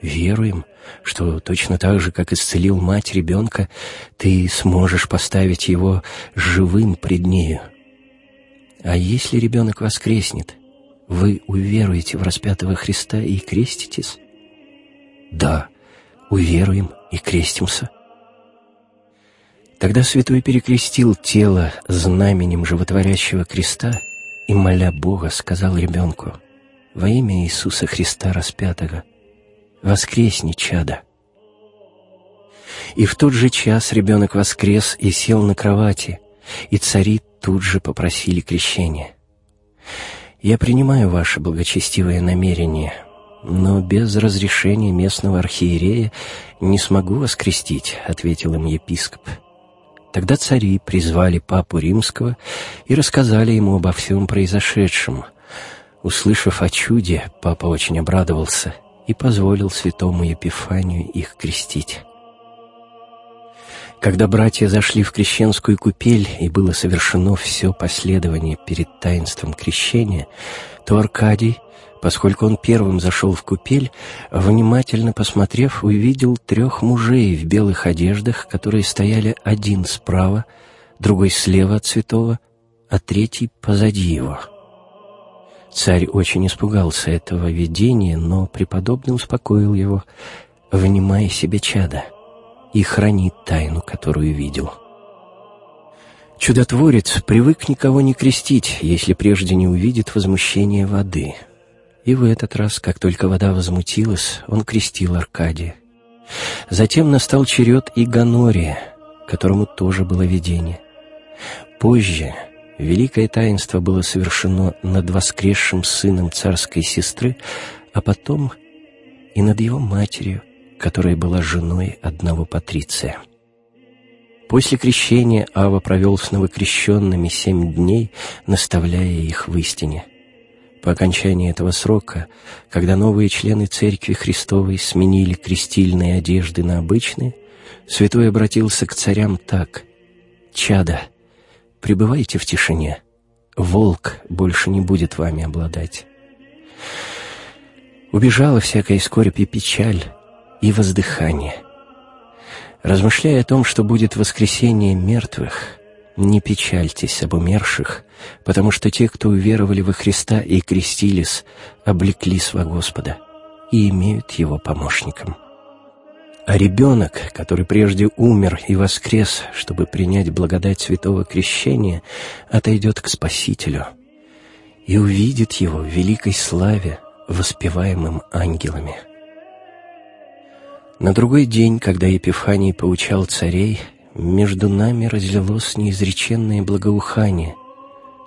Веруем, что точно так же, как исцелил мать ребенка, ты сможешь поставить его живым пред нею. А если ребенок воскреснет, вы уверуете в распятого Христа и креститесь? Да, уверуем и крестимся. Тогда святой перекрестил тело знаменем животворящего креста и, моля Бога, сказал ребенку, «Во имя Иисуса Христа распятого, воскресни, чада!» И в тот же час ребенок воскрес и сел на кровати, и цари тут же попросили крещения. «Я принимаю ваше благочестивое намерение, но без разрешения местного архиерея не смогу воскрестить», — ответил им епископ. Тогда цари призвали папу римского и рассказали ему обо всем произошедшем. Услышав о чуде, папа очень обрадовался и позволил святому Епифанию их крестить. Когда братья зашли в крещенскую купель и было совершено все последование перед таинством крещения, то Аркадий, поскольку он первым зашел в купель, внимательно посмотрев, увидел трех мужей в белых одеждах, которые стояли один справа, другой слева от святого, а третий позади его. Царь очень испугался этого видения, но преподобный успокоил его, «Внимай себе, чада, и храни тайну, которую видел». Чудотворец привык никого не крестить, если прежде не увидит возмущение воды — и в этот раз, как только вода возмутилась, он крестил Аркадия. Затем настал черед и Ганория, которому тоже было видение. Позже великое таинство было совершено над воскресшим сыном царской сестры, а потом и над его матерью, которая была женой одного патриция. После крещения Ава провел с новокрещенными семь дней, наставляя их в истине – по окончании этого срока, когда новые члены Церкви Христовой сменили крестильные одежды на обычные, святой обратился к царям так «Чада, пребывайте в тишине, волк больше не будет вами обладать». Убежала всякая скорбь и печаль, и воздыхание. Размышляя о том, что будет воскресение мертвых, не печальтесь об умерших, потому что те, кто уверовали во Христа и крестились, облеклись во Господа и имеют Его помощником. А ребенок, который прежде умер и воскрес, чтобы принять благодать святого крещения, отойдет к Спасителю и увидит Его в великой славе, воспеваемым ангелами. На другой день, когда Епифаний поучал царей, между нами разлилось неизреченное благоухание.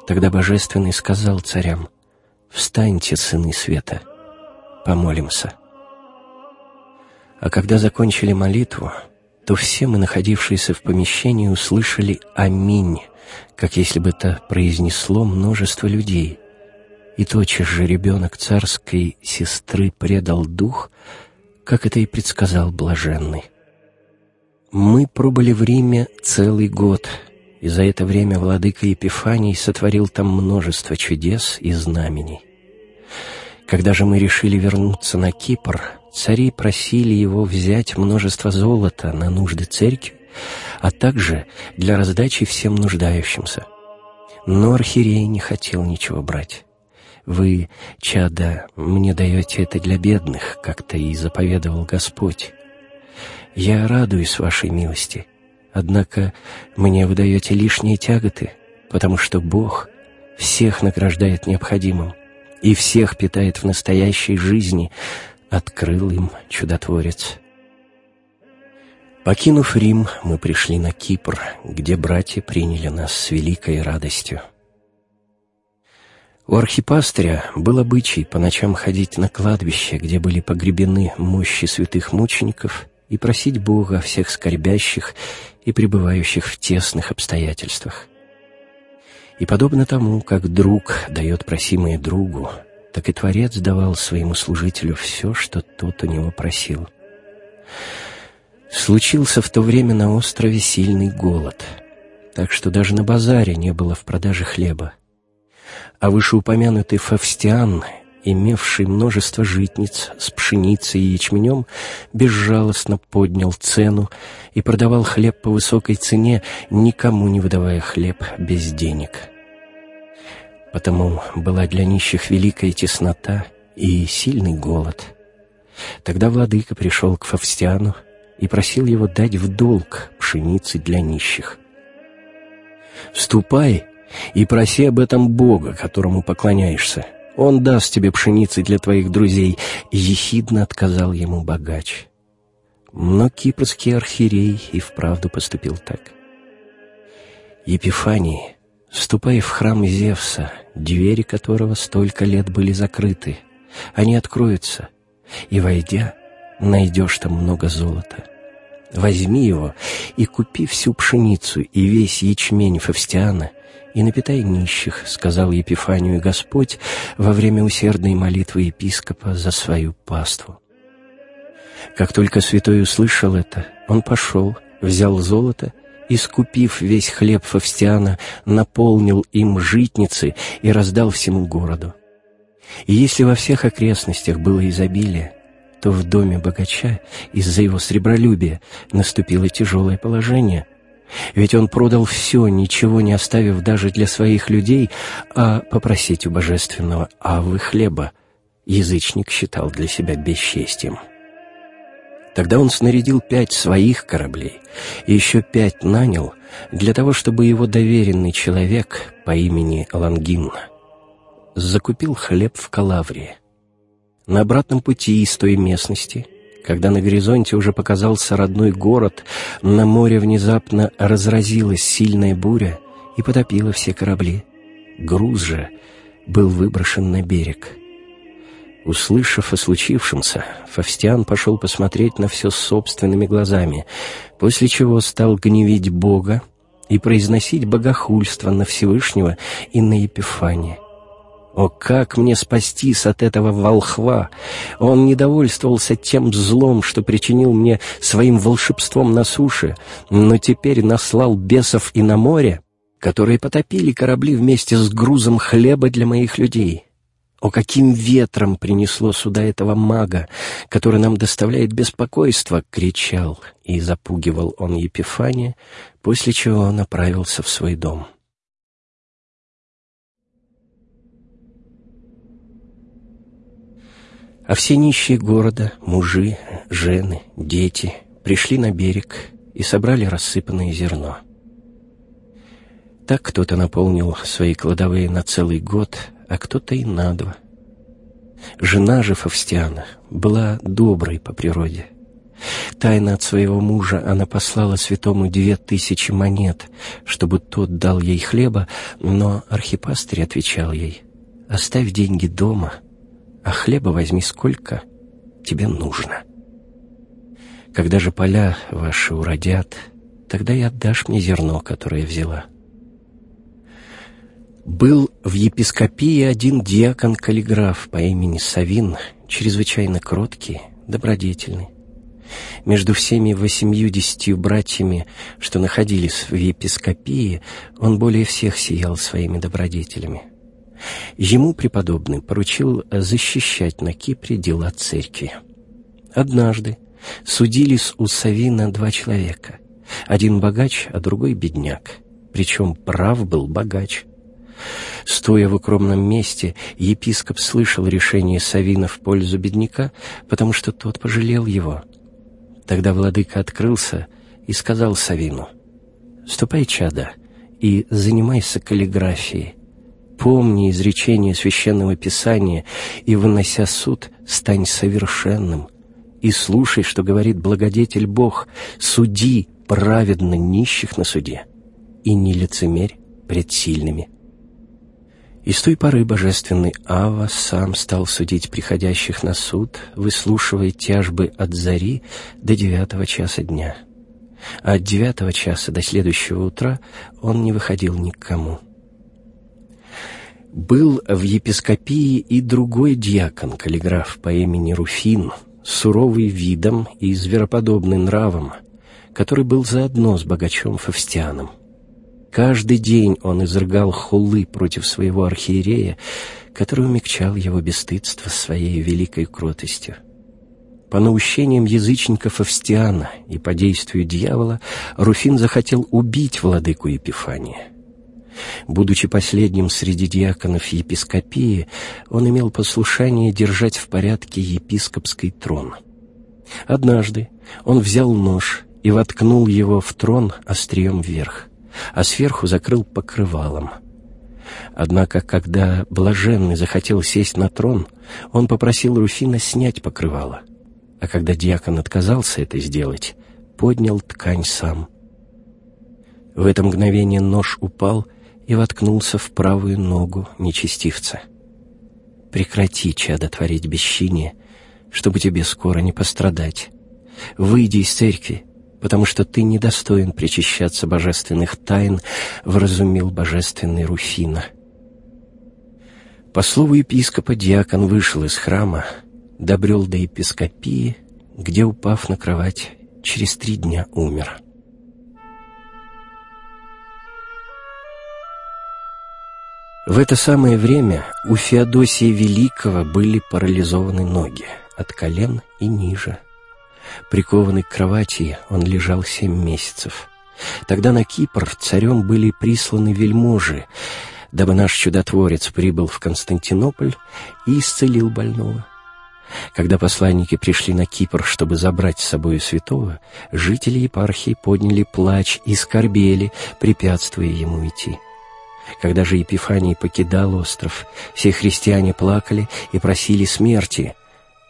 Тогда Божественный сказал царям, «Встаньте, сыны света, помолимся». А когда закончили молитву, то все мы, находившиеся в помещении, услышали «Аминь», как если бы это произнесло множество людей. И тотчас же ребенок царской сестры предал дух, как это и предсказал блаженный. Мы пробыли в Риме целый год, и за это время владыка Епифаний сотворил там множество чудес и знамений. Когда же мы решили вернуться на Кипр, цари просили его взять множество золота на нужды церкви, а также для раздачи всем нуждающимся. Но архиерей не хотел ничего брать. «Вы, чада, мне даете это для бедных», — как-то и заповедовал Господь. Я радуюсь вашей милости, однако мне вы даете лишние тяготы, потому что Бог всех награждает необходимым и всех питает в настоящей жизни, открыл им чудотворец. Покинув Рим, мы пришли на Кипр, где братья приняли нас с великой радостью. У архипастыря был обычай по ночам ходить на кладбище, где были погребены мощи святых мучеников, и просить Бога о всех скорбящих и пребывающих в тесных обстоятельствах. И подобно тому, как друг дает просимое другу, так и Творец давал своему служителю все, что тот у него просил. Случился в то время на острове сильный голод, так что даже на базаре не было в продаже хлеба. А вышеупомянутый Фавстиан, имевший множество житниц с пшеницей и ячменем, безжалостно поднял цену и продавал хлеб по высокой цене, никому не выдавая хлеб без денег. Потому была для нищих великая теснота и сильный голод. Тогда владыка пришел к Фавстиану и просил его дать в долг пшеницы для нищих. «Ступай и проси об этом Бога, которому поклоняешься. Он даст тебе пшеницы для твоих друзей», — ехидно отказал ему богач. Но кипрский архиерей и вправду поступил так. Епифаний, ступай в храм Зевса, двери которого столько лет были закрыты. Они откроются, и, войдя, найдешь там много золота. Возьми его и купи всю пшеницу и весь ячмень Фавстиана, и напитай нищих, — сказал Епифанию Господь во время усердной молитвы епископа за свою паству. Как только святой услышал это, он пошел, взял золото и, скупив весь хлеб Фавстиана, наполнил им житницы и раздал всему городу. И если во всех окрестностях было изобилие, то в доме богача из-за его сребролюбия наступило тяжелое положение. Ведь он продал все, ничего не оставив даже для своих людей, а попросить у божественного авы хлеба язычник считал для себя бесчестием. Тогда он снарядил пять своих кораблей и еще пять нанял для того, чтобы его доверенный человек по имени Лангин закупил хлеб в Калаврии. На обратном пути из той местности, когда на горизонте уже показался родной город, на море внезапно разразилась сильная буря и потопила все корабли. Груз же был выброшен на берег. Услышав о случившемся, Фавстиан пошел посмотреть на все собственными глазами, после чего стал гневить Бога и произносить богохульство на Всевышнего и на Епифания. О, как мне спастись от этого волхва! Он недовольствовался тем злом, что причинил мне своим волшебством на суше, но теперь наслал бесов и на море, которые потопили корабли вместе с грузом хлеба для моих людей. О, каким ветром принесло сюда этого мага, который нам доставляет беспокойство!» — кричал и запугивал он Епифания, после чего он направился в свой дом. А все нищие города, мужи, жены, дети пришли на берег и собрали рассыпанное зерно. Так кто-то наполнил свои кладовые на целый год, а кто-то и на два. Жена же Фавстиана была доброй по природе. Тайно от своего мужа она послала святому две тысячи монет, чтобы тот дал ей хлеба, но архипастырь отвечал ей, «Оставь деньги дома, а хлеба возьми сколько тебе нужно. Когда же поля ваши уродят, тогда и отдашь мне зерно, которое взяла. Был в епископии один диакон-каллиграф по имени Савин, чрезвычайно кроткий, добродетельный. Между всеми восемью-десятью братьями, что находились в епископии, он более всех сиял своими добродетелями. Ему преподобный поручил защищать на Кипре дела церкви. Однажды судились у Савина два человека. Один богач, а другой бедняк. Причем прав был богач. Стоя в укромном месте, епископ слышал решение Савина в пользу бедняка, потому что тот пожалел его. Тогда владыка открылся и сказал Савину, «Ступай, чада, и занимайся каллиграфией, Помни изречение Священного Писания и, вынося суд, стань совершенным. И слушай, что говорит благодетель Бог, суди праведно нищих на суде и не лицемерь пред сильными. И с той поры божественный Ава сам стал судить приходящих на суд, выслушивая тяжбы от зари до девятого часа дня. А от девятого часа до следующего утра он не выходил ни к кому. Был в епископии и другой диакон, каллиграф по имени Руфин, суровый видом и звероподобный нравом, который был заодно с богачом Фавстианом. Каждый день он изрыгал хулы против своего архиерея, который умягчал его бесстыдство своей великой кротостью. По наущениям язычников Австиана и по действию дьявола Руфин захотел убить владыку Епифания. Будучи последним среди диаконов епископии, он имел послушание держать в порядке епископский трон. Однажды он взял нож и воткнул его в трон острием вверх, а сверху закрыл покрывалом. Однако, когда блаженный захотел сесть на трон, он попросил Руфина снять покрывало, а когда диакон отказался это сделать, поднял ткань сам. В это мгновение нож упал — и воткнулся в правую ногу нечестивца. Прекрати, чадо, творить бесчиние, чтобы тебе скоро не пострадать. Выйди из церкви, потому что ты недостоин причащаться божественных тайн, вразумил божественный Руфина. По слову епископа, диакон вышел из храма, добрел до епископии, где, упав на кровать, через три дня умер. В это самое время у Феодосия Великого были парализованы ноги от колен и ниже. Прикованный к кровати, он лежал семь месяцев. Тогда на Кипр царем были присланы вельможи, дабы наш чудотворец прибыл в Константинополь и исцелил больного. Когда посланники пришли на Кипр, чтобы забрать с собой святого, жители епархии подняли плач и скорбели, препятствуя ему идти. Когда же Епифаний покидал остров, все христиане плакали и просили смерти.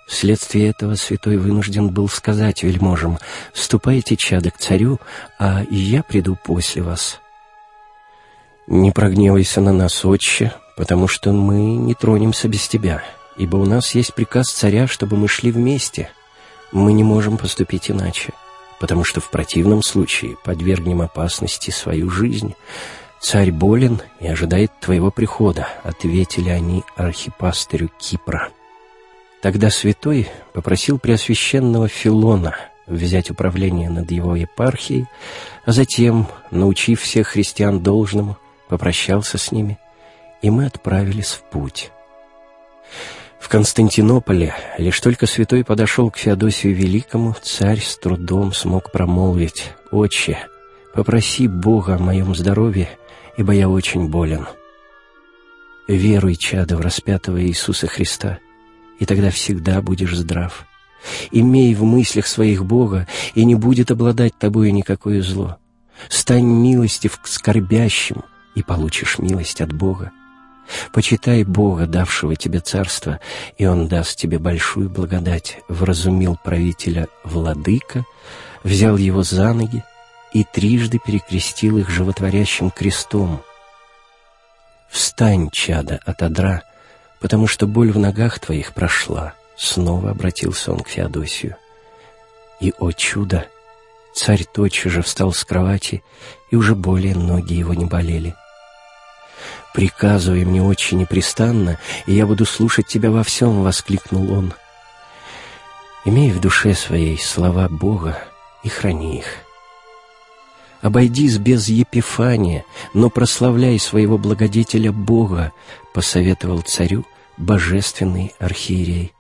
Вследствие этого святой вынужден был сказать вельможам, «Ступайте, чадо, к царю, а я приду после вас». «Не прогневайся на нас, отче, потому что мы не тронемся без тебя, ибо у нас есть приказ царя, чтобы мы шли вместе. Мы не можем поступить иначе, потому что в противном случае подвергнем опасности свою жизнь». «Царь болен и ожидает твоего прихода», — ответили они архипастырю Кипра. Тогда святой попросил преосвященного Филона взять управление над его епархией, а затем, научив всех христиан должному, попрощался с ними, и мы отправились в путь. В Константинополе лишь только святой подошел к Феодосию Великому, царь с трудом смог промолвить «Отче, попроси Бога о моем здоровье ибо я очень болен. Веруй, чадо, в распятого Иисуса Христа, и тогда всегда будешь здрав. Имей в мыслях своих Бога, и не будет обладать тобою никакое зло. Стань милостив к скорбящим, и получишь милость от Бога. Почитай Бога, давшего тебе царство, и Он даст тебе большую благодать, вразумил правителя владыка, взял его за ноги и трижды перекрестил их животворящим крестом. «Встань, чада, от одра, потому что боль в ногах твоих прошла», — снова обратился он к Феодосию. И, о чудо, царь тотчас же встал с кровати, и уже более ноги его не болели. «Приказывай мне очень непрестанно, и я буду слушать тебя во всем», — воскликнул он. «Имей в душе своей слова Бога и храни их». Обойдись без Епифания, но прославляй своего благодетеля Бога, посоветовал царю божественный архиерей.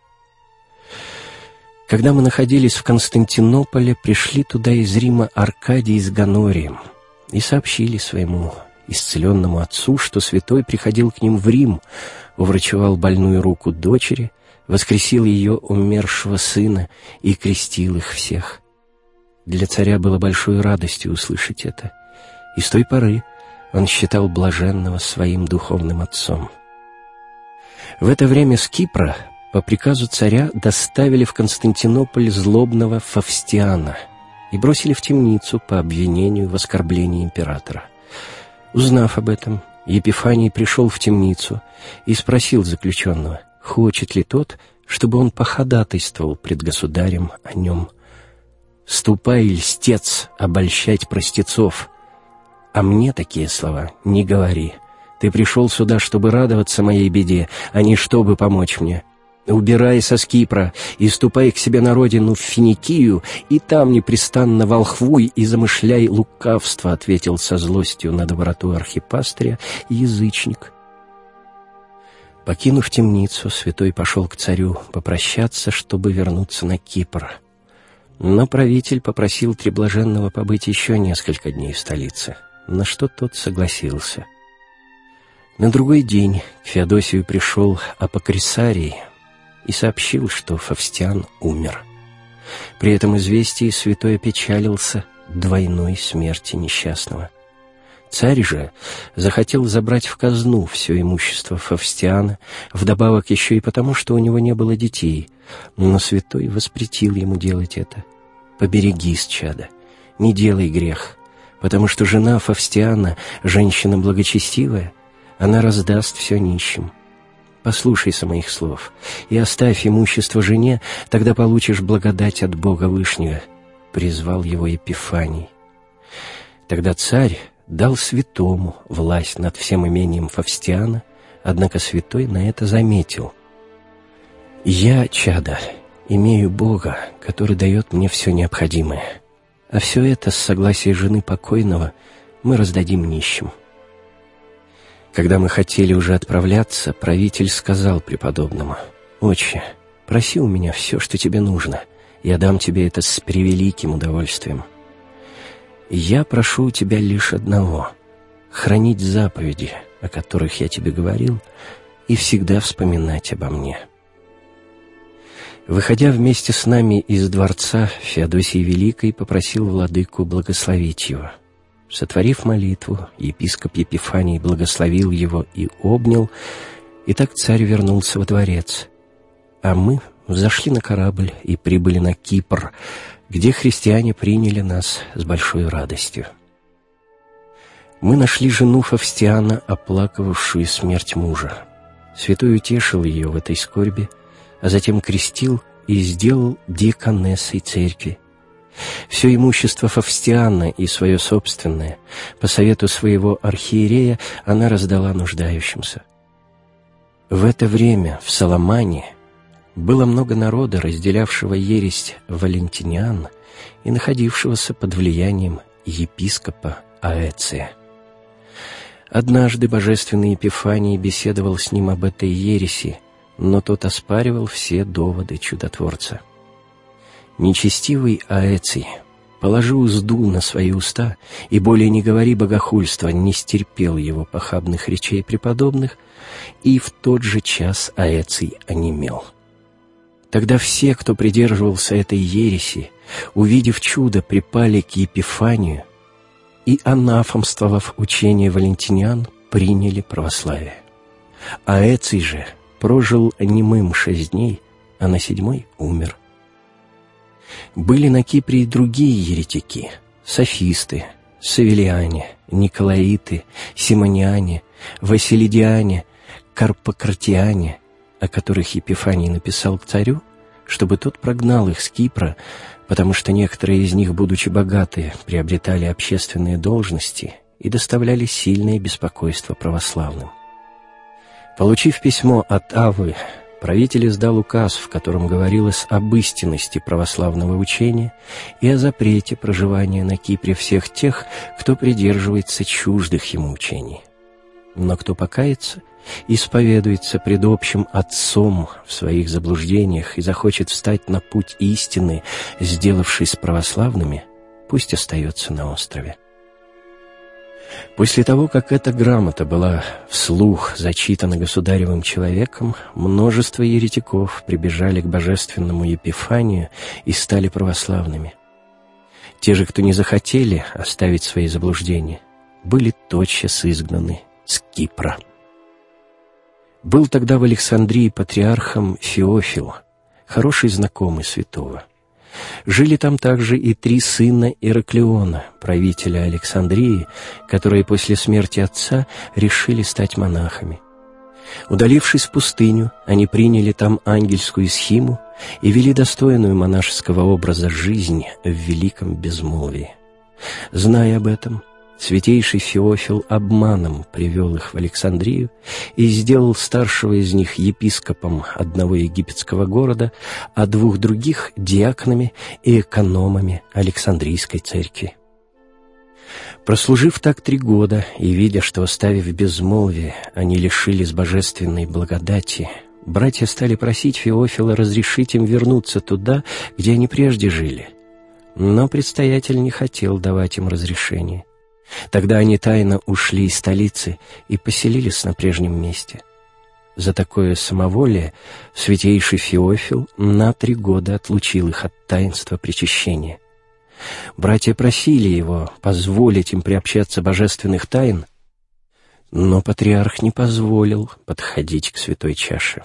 Когда мы находились в Константинополе, пришли туда из Рима Аркадий с Ганорием и сообщили своему исцеленному отцу, что святой приходил к ним в Рим, уврачевал больную руку дочери, воскресил ее умершего сына и крестил их всех. Для царя было большой радостью услышать это, и с той поры он считал блаженного своим духовным отцом. В это время с Кипра по приказу царя доставили в Константинополь злобного Фавстиана и бросили в темницу по обвинению в оскорблении императора. Узнав об этом, Епифаний пришел в темницу и спросил заключенного, хочет ли тот, чтобы он походатайствовал пред государем о нем – «Ступай, льстец, обольщать простецов!» А мне такие слова не говори. Ты пришел сюда, чтобы радоваться моей беде, а не чтобы помочь мне. Убирайся с Кипра и ступай к себе на родину в Финикию, и там непрестанно волхвуй и замышляй лукавство», — ответил со злостью на доброту архипастыря язычник. Покинув темницу, святой пошел к царю попрощаться, чтобы вернуться на Кипр. Но правитель попросил Треблаженного побыть еще несколько дней в столице, на что тот согласился. На другой день к Феодосию пришел Апокрисарий, и сообщил, что Фавстиан умер. При этом известии святой опечалился двойной смерти несчастного. Царь же захотел забрать в казну все имущество Фавстиана, вдобавок еще и потому, что у него не было детей, но святой воспретил ему делать это. «Поберегись, чада, не делай грех, потому что жена Фавстиана, женщина благочестивая, она раздаст все нищим». Послушайся моих слов и оставь имущество жене, тогда получишь благодать от Бога Вышнего», — призвал его Епифаний. Тогда царь дал святому власть над всем имением Фавстиана, однако святой на это заметил. «Я, чада, имею Бога, который дает мне все необходимое, а все это с согласия жены покойного мы раздадим нищим». Когда мы хотели уже отправляться, правитель сказал преподобному, «Отче, проси у меня все, что тебе нужно, я дам тебе это с превеликим удовольствием. Я прошу у тебя лишь одного — хранить заповеди, о которых я тебе говорил, и всегда вспоминать обо мне». Выходя вместе с нами из дворца, Феодосий Великий попросил владыку благословить его — Сотворив молитву, епископ Епифаний благословил его и обнял, и так царь вернулся во дворец. А мы взошли на корабль и прибыли на Кипр, где христиане приняли нас с большой радостью. Мы нашли жену Фавстиана, оплакивавшую смерть мужа. Святой утешил ее в этой скорби, а затем крестил и сделал деканессой церкви, все имущество Фавстиана и свое собственное, по совету своего архиерея, она раздала нуждающимся. В это время в Соломане было много народа, разделявшего ересь валентиниан и находившегося под влиянием епископа Аэция. Однажды божественный Епифаний беседовал с ним об этой ереси, но тот оспаривал все доводы чудотворца. Нечестивый Аэций, положи узду на свои уста и более не говори богохульства, не стерпел его похабных речей преподобных, и в тот же час Аэций онемел. Тогда все, кто придерживался этой ереси, увидев чудо, припали к Епифанию и, анафомствовав учение валентинян, приняли православие. Аэций же прожил немым шесть дней, а на седьмой умер. Были на Кипре и другие еретики – софисты, савелиане, николаиты, симониане, василидиане, карпократиане, о которых Епифаний написал к царю, чтобы тот прогнал их с Кипра, потому что некоторые из них, будучи богатые, приобретали общественные должности и доставляли сильное беспокойство православным. Получив письмо от Авы правитель издал указ, в котором говорилось об истинности православного учения и о запрете проживания на Кипре всех тех, кто придерживается чуждых ему учений. Но кто покается, исповедуется пред общим Отцом в своих заблуждениях и захочет встать на путь истины, сделавшись православными, пусть остается на острове. После того, как эта грамота была вслух зачитана государевым человеком, множество еретиков прибежали к божественному Епифанию и стали православными. Те же, кто не захотели оставить свои заблуждения, были тотчас изгнаны с Кипра. Был тогда в Александрии патриархом Феофил, хороший знакомый святого. Жили там также и три сына Ираклиона, правителя Александрии, которые после смерти отца решили стать монахами. Удалившись в пустыню, они приняли там ангельскую схиму и вели достойную монашеского образа жизнь в великом безмолвии. Зная об этом, Святейший Феофил обманом привел их в Александрию и сделал старшего из них епископом одного египетского города, а двух других — диаконами и экономами Александрийской церкви. Прослужив так три года и видя, что, оставив безмолвие, они лишились божественной благодати, братья стали просить Феофила разрешить им вернуться туда, где они прежде жили. Но предстоятель не хотел давать им разрешение. Тогда они тайно ушли из столицы и поселились на прежнем месте. За такое самоволие святейший Феофил на три года отлучил их от таинства причащения. Братья просили его позволить им приобщаться божественных тайн, но патриарх не позволил подходить к святой чаше.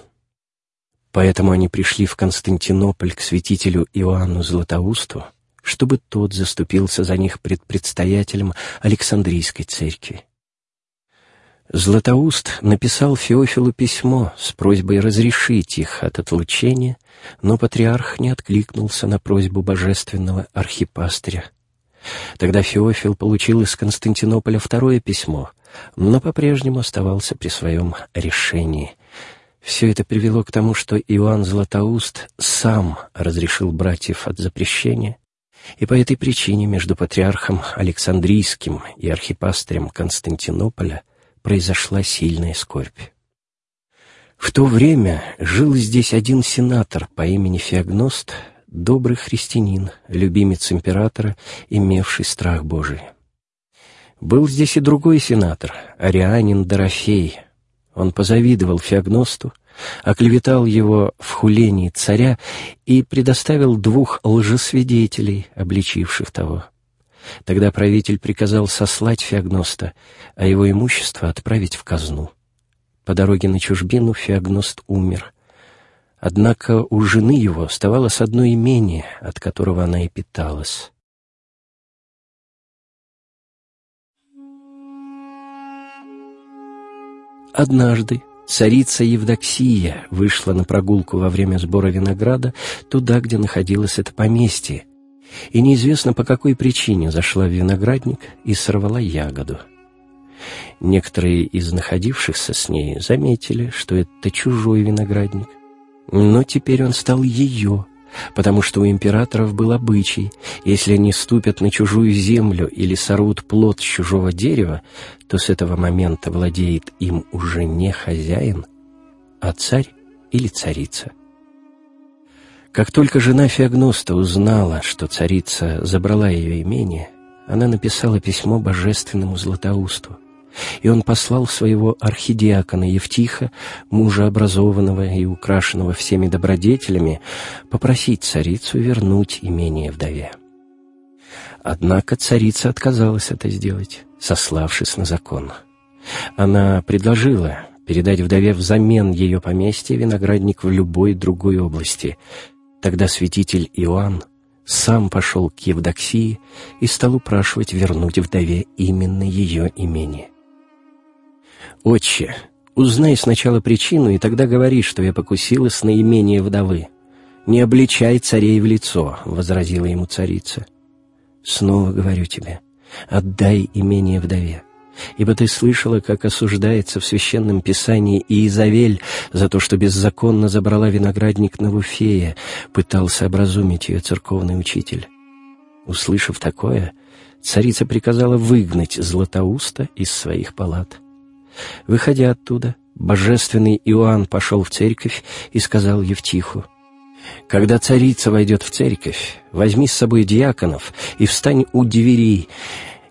Поэтому они пришли в Константинополь к святителю Иоанну Златоусту, чтобы тот заступился за них пред предстоятелем Александрийской церкви. Златоуст написал Феофилу письмо с просьбой разрешить их от отлучения, но патриарх не откликнулся на просьбу божественного архипастыря. Тогда Феофил получил из Константинополя второе письмо, но по-прежнему оставался при своем решении. Все это привело к тому, что Иоанн Златоуст сам разрешил братьев от запрещения, и по этой причине между патриархом Александрийским и архипастырем Константинополя произошла сильная скорбь. В то время жил здесь один сенатор по имени Феогност, добрый христианин, любимец императора, имевший страх Божий. Был здесь и другой сенатор, арианин Дорофей. Он позавидовал Феогносту, оклеветал его в хулении царя и предоставил двух лжесвидетелей, обличивших того. Тогда правитель приказал сослать Феогноста, а его имущество отправить в казну. По дороге на чужбину Феогност умер. Однако у жены его оставалось одно имение, от которого она и питалась. Однажды Царица Евдоксия вышла на прогулку во время сбора винограда туда, где находилось это поместье, и неизвестно по какой причине зашла в виноградник и сорвала ягоду. Некоторые из находившихся с ней заметили, что это чужой виноградник, но теперь он стал ее, потому что у императоров был обычай, если они ступят на чужую землю или сорвут плод с чужого дерева, то с этого момента владеет им уже не хозяин, а царь или царица. Как только жена Феогноста узнала, что царица забрала ее имение, она написала письмо божественному Златоусту, и он послал своего архидиакона Евтиха, мужа образованного и украшенного всеми добродетелями, попросить царицу вернуть имение вдове. Однако царица отказалась это сделать, сославшись на закон. Она предложила передать вдове взамен ее поместья виноградник в любой другой области. Тогда святитель Иоанн сам пошел к Евдоксии и стал упрашивать вернуть вдове именно ее имение. «Отче, узнай сначала причину, и тогда говори, что я покусилась на имение вдовы. Не обличай царей в лицо», — возразила ему царица. «Снова говорю тебе, отдай имение вдове, ибо ты слышала, как осуждается в Священном Писании Иезавель за то, что беззаконно забрала виноградник Навуфея, пытался образумить ее церковный учитель. Услышав такое, царица приказала выгнать Златоуста из своих палат». Выходя оттуда, божественный Иоанн пошел в церковь и сказал Евтиху, «Когда царица войдет в церковь, возьми с собой диаконов и встань у двери,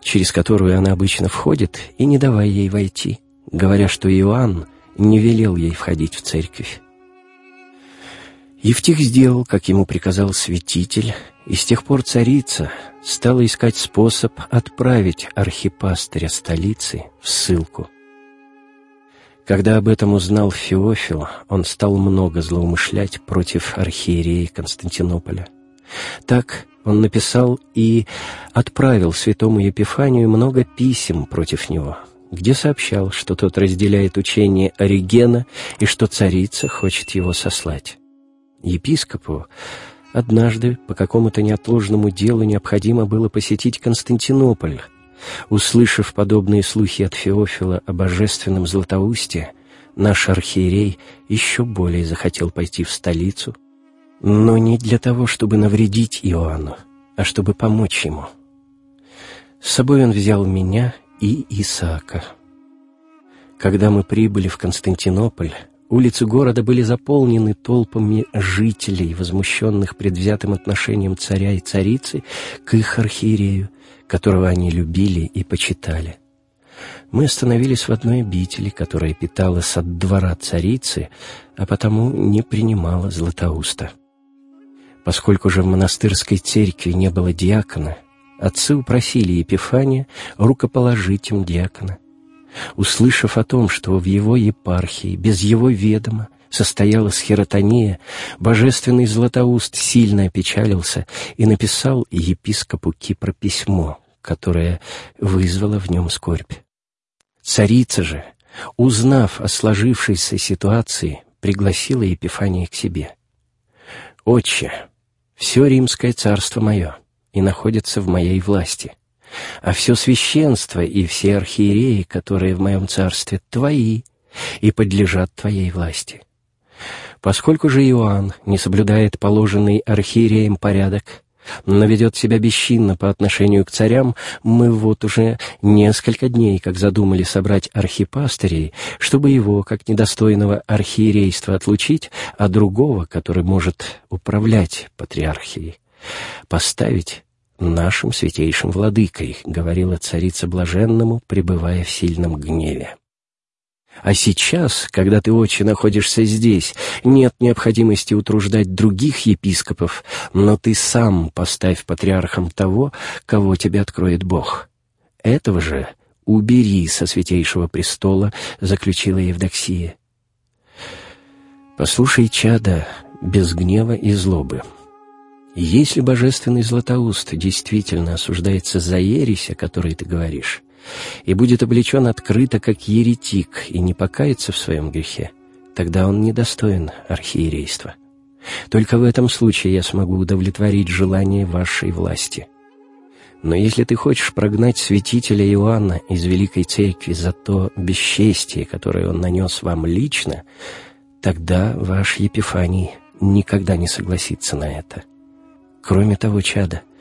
через которую она обычно входит, и не давай ей войти, говоря, что Иоанн не велел ей входить в церковь. Евтих сделал, как ему приказал святитель, и с тех пор царица стала искать способ отправить архипастыря столицы в ссылку. Когда об этом узнал Феофил, он стал много злоумышлять против архиереи Константинополя. Так он написал и отправил святому Епифанию много писем против него, где сообщал, что тот разделяет учение Оригена и что царица хочет его сослать. Епископу однажды по какому-то неотложному делу необходимо было посетить Константинополь, услышав подобные слухи от Феофила о божественном Златоусте, наш архиерей еще более захотел пойти в столицу, но не для того, чтобы навредить Иоанну, а чтобы помочь ему. С собой он взял меня и Исаака. Когда мы прибыли в Константинополь, улицы города были заполнены толпами жителей, возмущенных предвзятым отношением царя и царицы к их архиерею, которого они любили и почитали. Мы остановились в одной обители, которая питалась от двора царицы, а потому не принимала Златоуста. Поскольку же в монастырской церкви не было диакона, отцы упросили Епифания рукоположить им диакона. Услышав о том, что в его епархии без его ведома состоялась хиротония, божественный Златоуст сильно опечалился и написал епископу Кипра письмо, которое вызвало в нем скорбь. Царица же, узнав о сложившейся ситуации, пригласила Епифания к себе. «Отче, все римское царство мое и находится в моей власти, а все священство и все архиереи, которые в моем царстве, твои и подлежат твоей власти. Поскольку же Иоанн не соблюдает положенный архиереем порядок, но ведет себя бесчинно по отношению к царям, мы вот уже несколько дней как задумали собрать архипастырей, чтобы его, как недостойного архиерейства, отлучить, а другого, который может управлять патриархией, поставить нашим святейшим владыкой, говорила царица блаженному, пребывая в сильном гневе. А сейчас, когда ты, отче, находишься здесь, нет необходимости утруждать других епископов, но ты сам поставь патриархом того, кого тебе откроет Бог. Этого же убери со святейшего престола, заключила Евдоксия. Послушай, чада, без гнева и злобы. Если божественный Златоуст действительно осуждается за ересь, о которой ты говоришь, и будет облечен открыто как еретик и не покается в своем грехе, тогда он недостоин архиерейства. Только в этом случае я смогу удовлетворить желание вашей власти. Но если ты хочешь прогнать святителя Иоанна из Великой Церкви за то бесчестие, которое он нанес вам лично, тогда ваш Епифаний никогда не согласится на это. Кроме того, чада —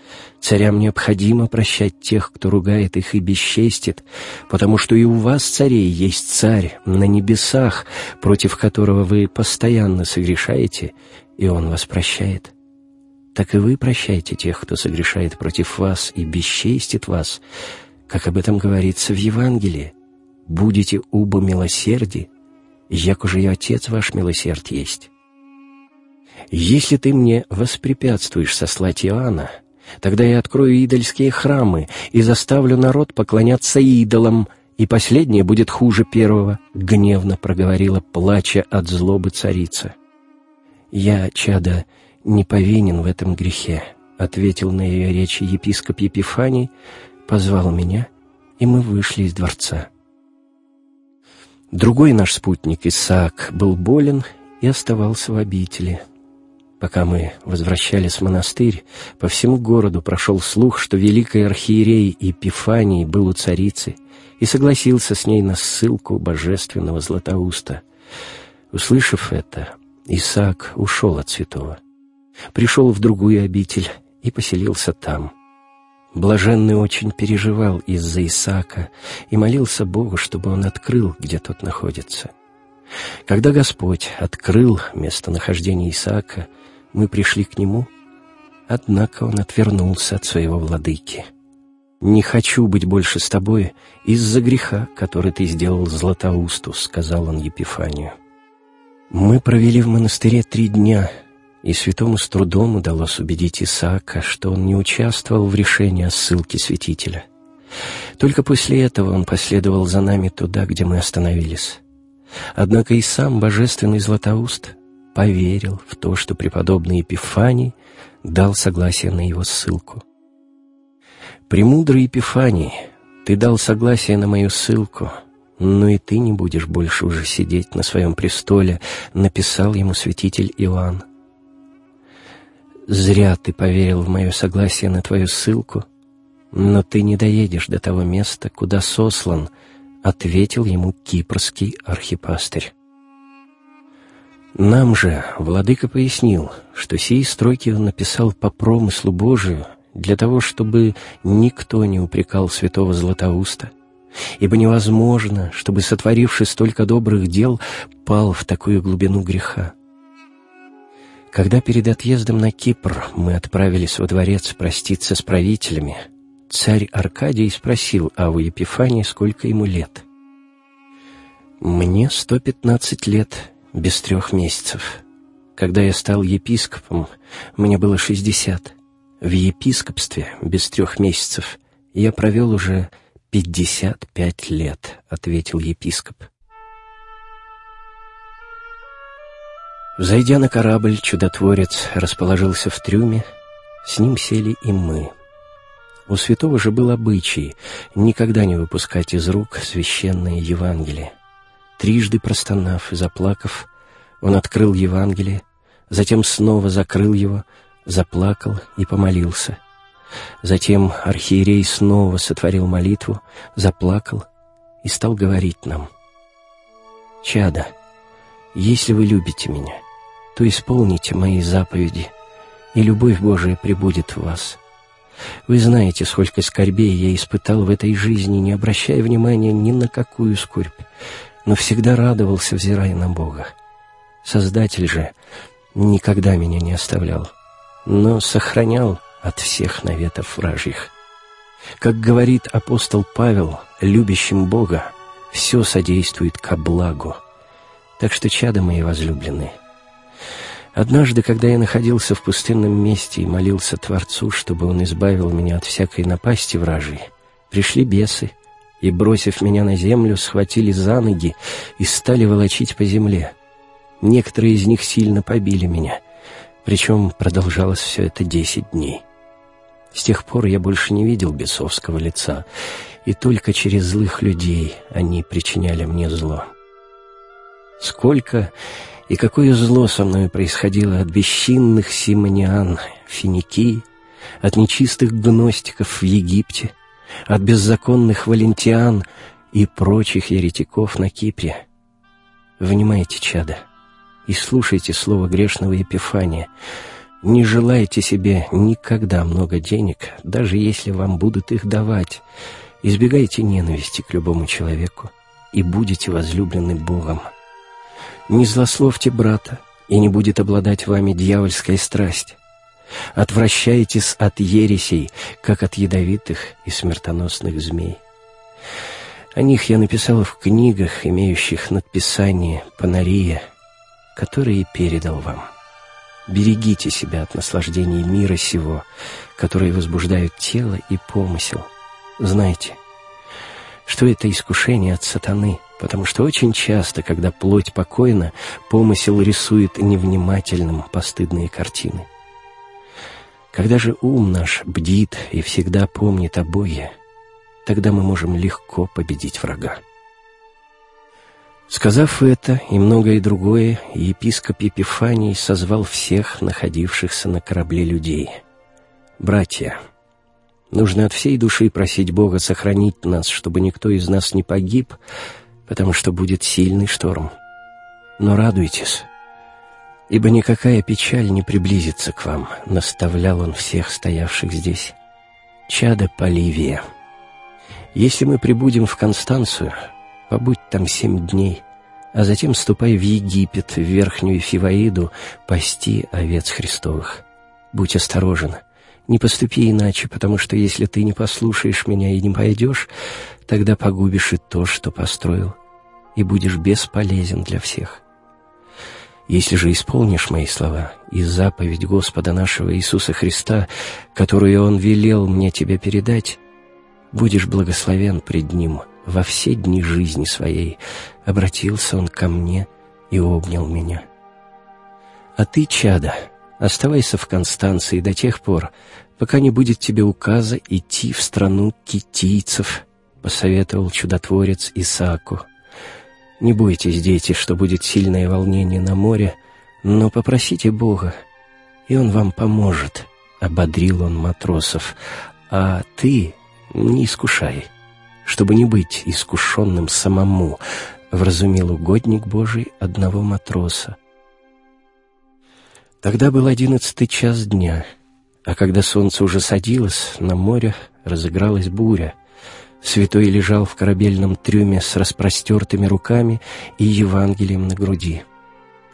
Царям необходимо прощать тех, кто ругает их и бесчестит, потому что и у вас, царей, есть царь на небесах, против которого вы постоянно согрешаете, и он вас прощает. Так и вы прощайте тех, кто согрешает против вас и бесчестит вас, как об этом говорится в Евангелии. Будете уба милосерди, як уже и Отец ваш милосерд есть. Если ты мне воспрепятствуешь сослать Иоанна, Тогда я открою идольские храмы и заставлю народ поклоняться идолам, и последнее будет хуже первого», — гневно проговорила, плача от злобы царица. «Я, чада, не повинен в этом грехе», — ответил на ее речи епископ Епифаний, позвал меня, и мы вышли из дворца. Другой наш спутник, Исаак, был болен и оставался в обители — Пока мы возвращались в монастырь, по всему городу прошел слух, что великий архиерей Епифаний был у царицы и согласился с ней на ссылку божественного Златоуста. Услышав это, Исаак ушел от святого, пришел в другую обитель и поселился там. Блаженный очень переживал из-за Исаака и молился Богу, чтобы он открыл, где тот находится. Когда Господь открыл местонахождение Исаака, мы пришли к нему, однако он отвернулся от своего владыки. «Не хочу быть больше с тобой из-за греха, который ты сделал Златоусту», — сказал он Епифанию. Мы провели в монастыре три дня, и святому с трудом удалось убедить Исаака, что он не участвовал в решении о ссылке святителя. Только после этого он последовал за нами туда, где мы остановились. Однако и сам божественный Златоуст поверил в то, что преподобный Епифаний дал согласие на его ссылку. «Премудрый Епифаний, ты дал согласие на мою ссылку, но и ты не будешь больше уже сидеть на своем престоле», написал ему святитель Иоанн. «Зря ты поверил в мое согласие на твою ссылку, «Но ты не доедешь до того места, куда сослан», — ответил ему кипрский архипастырь. Нам же владыка пояснил, что сии строки он написал по промыслу Божию для того, чтобы никто не упрекал святого Златоуста, ибо невозможно, чтобы, сотворивший столько добрых дел, пал в такую глубину греха. Когда перед отъездом на Кипр мы отправились во дворец проститься с правителями, царь Аркадий спросил Аву Епифании, сколько ему лет. «Мне сто пятнадцать лет», без трех месяцев. Когда я стал епископом, мне было шестьдесят. В епископстве без трех месяцев я провел уже пятьдесят пять лет, ответил епископ. Зайдя на корабль, чудотворец расположился в трюме, с ним сели и мы. У святого же был обычай никогда не выпускать из рук священное Евангелие. Трижды простонав и заплакав, он открыл Евангелие, затем снова закрыл его, заплакал и помолился. Затем архиерей снова сотворил молитву, заплакал и стал говорить нам. «Чада, если вы любите меня, то исполните мои заповеди, и любовь Божия пребудет в вас». Вы знаете, сколько скорбей я испытал в этой жизни, не обращая внимания ни на какую скорбь, но всегда радовался, взирая на Бога. Создатель же никогда меня не оставлял, но сохранял от всех наветов вражьих. Как говорит апостол Павел, любящим Бога, все содействует ко благу. Так что, чада мои возлюбленные, однажды, когда я находился в пустынном месте и молился Творцу, чтобы Он избавил меня от всякой напасти вражьей, пришли бесы — и, бросив меня на землю, схватили за ноги и стали волочить по земле. Некоторые из них сильно побили меня, причем продолжалось все это десять дней. С тех пор я больше не видел бесовского лица, и только через злых людей они причиняли мне зло. Сколько и какое зло со мной происходило от бесчинных симониан, финики, от нечистых гностиков в Египте — от беззаконных валентиан и прочих еретиков на Кипре. Внимайте, чада, и слушайте слово грешного Епифания. Не желайте себе никогда много денег, даже если вам будут их давать. Избегайте ненависти к любому человеку и будете возлюблены Богом. Не злословьте брата, и не будет обладать вами дьявольская страсть. Отвращайтесь от ересей, как от ядовитых и смертоносных змей. О них я написал в книгах, имеющих надписание «Панария», которые передал вам. Берегите себя от наслаждений мира сего, которые возбуждают тело и помысел. Знайте, что это искушение от сатаны, потому что очень часто, когда плоть покойна, помысел рисует невнимательным постыдные картины. Когда же ум наш бдит и всегда помнит о Боге, тогда мы можем легко победить врага. Сказав это и многое другое, епископ Епифаний созвал всех находившихся на корабле людей. «Братья, нужно от всей души просить Бога сохранить нас, чтобы никто из нас не погиб, потому что будет сильный шторм. Но радуйтесь, ибо никакая печаль не приблизится к вам», — наставлял он всех стоявших здесь. «Чада Поливия, если мы прибудем в Констанцию, побудь там семь дней, а затем ступай в Египет, в Верхнюю Фиваиду, пасти овец Христовых. Будь осторожен, не поступи иначе, потому что если ты не послушаешь меня и не пойдешь, тогда погубишь и то, что построил, и будешь бесполезен для всех. Если же исполнишь мои слова и заповедь Господа нашего Иисуса Христа, которую Он велел мне тебе передать, будешь благословен пред Ним во все дни жизни своей. Обратился Он ко мне и обнял меня. А ты, чада, оставайся в Констанции до тех пор, пока не будет тебе указа идти в страну китийцев, посоветовал чудотворец Исааку. Не бойтесь, дети, что будет сильное волнение на море, но попросите Бога, и Он вам поможет», — ободрил он матросов. «А ты, не искушай, чтобы не быть искушенным самому, вразумил угодник Божий одного матроса. Тогда был одиннадцатый час дня, а когда солнце уже садилось, на море разыгралась буря. Святой лежал в корабельном трюме с распростертыми руками и Евангелием на груди.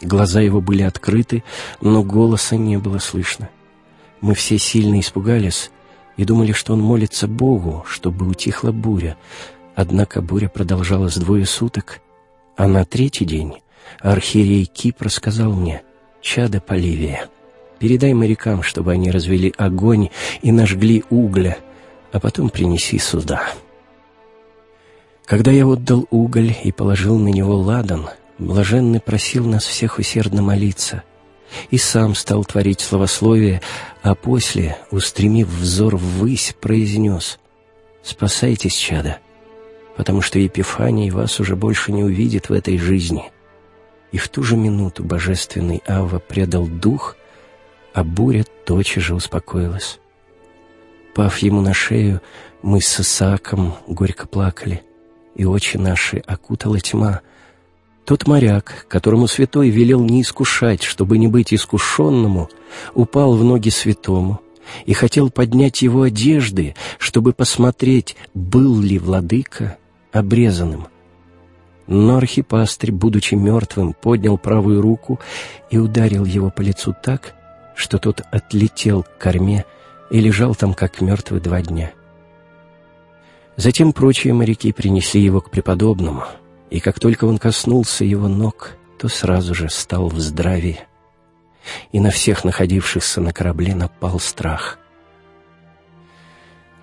Глаза его были открыты, но голоса не было слышно. Мы все сильно испугались и думали, что он молится Богу, чтобы утихла буря. Однако буря продолжалась двое суток, а на третий день архиерей Кипра сказал мне, «Чадо Поливия, передай морякам, чтобы они развели огонь и нажгли угля, а потом принеси сюда». Когда я отдал уголь и положил на него ладан, блаженный просил нас всех усердно молиться, и сам стал творить словословие, а после, устремив взор ввысь, произнес «Спасайтесь, чада, потому что Епифаний вас уже больше не увидит в этой жизни». И в ту же минуту божественный Авва предал дух, а буря тотчас же успокоилась. Пав ему на шею, мы с Исааком горько плакали, и очи наши окутала тьма — тот моряк, которому святой велел не искушать, чтобы не быть искушенному, упал в ноги святому и хотел поднять его одежды, чтобы посмотреть, был ли владыка обрезанным. Но архипастырь, будучи мертвым, поднял правую руку и ударил его по лицу так, что тот отлетел к корме и лежал там, как мертвый, два дня. Затем прочие моряки принесли его к преподобному — и как только он коснулся его ног, то сразу же стал в здравии. И на всех находившихся на корабле напал страх.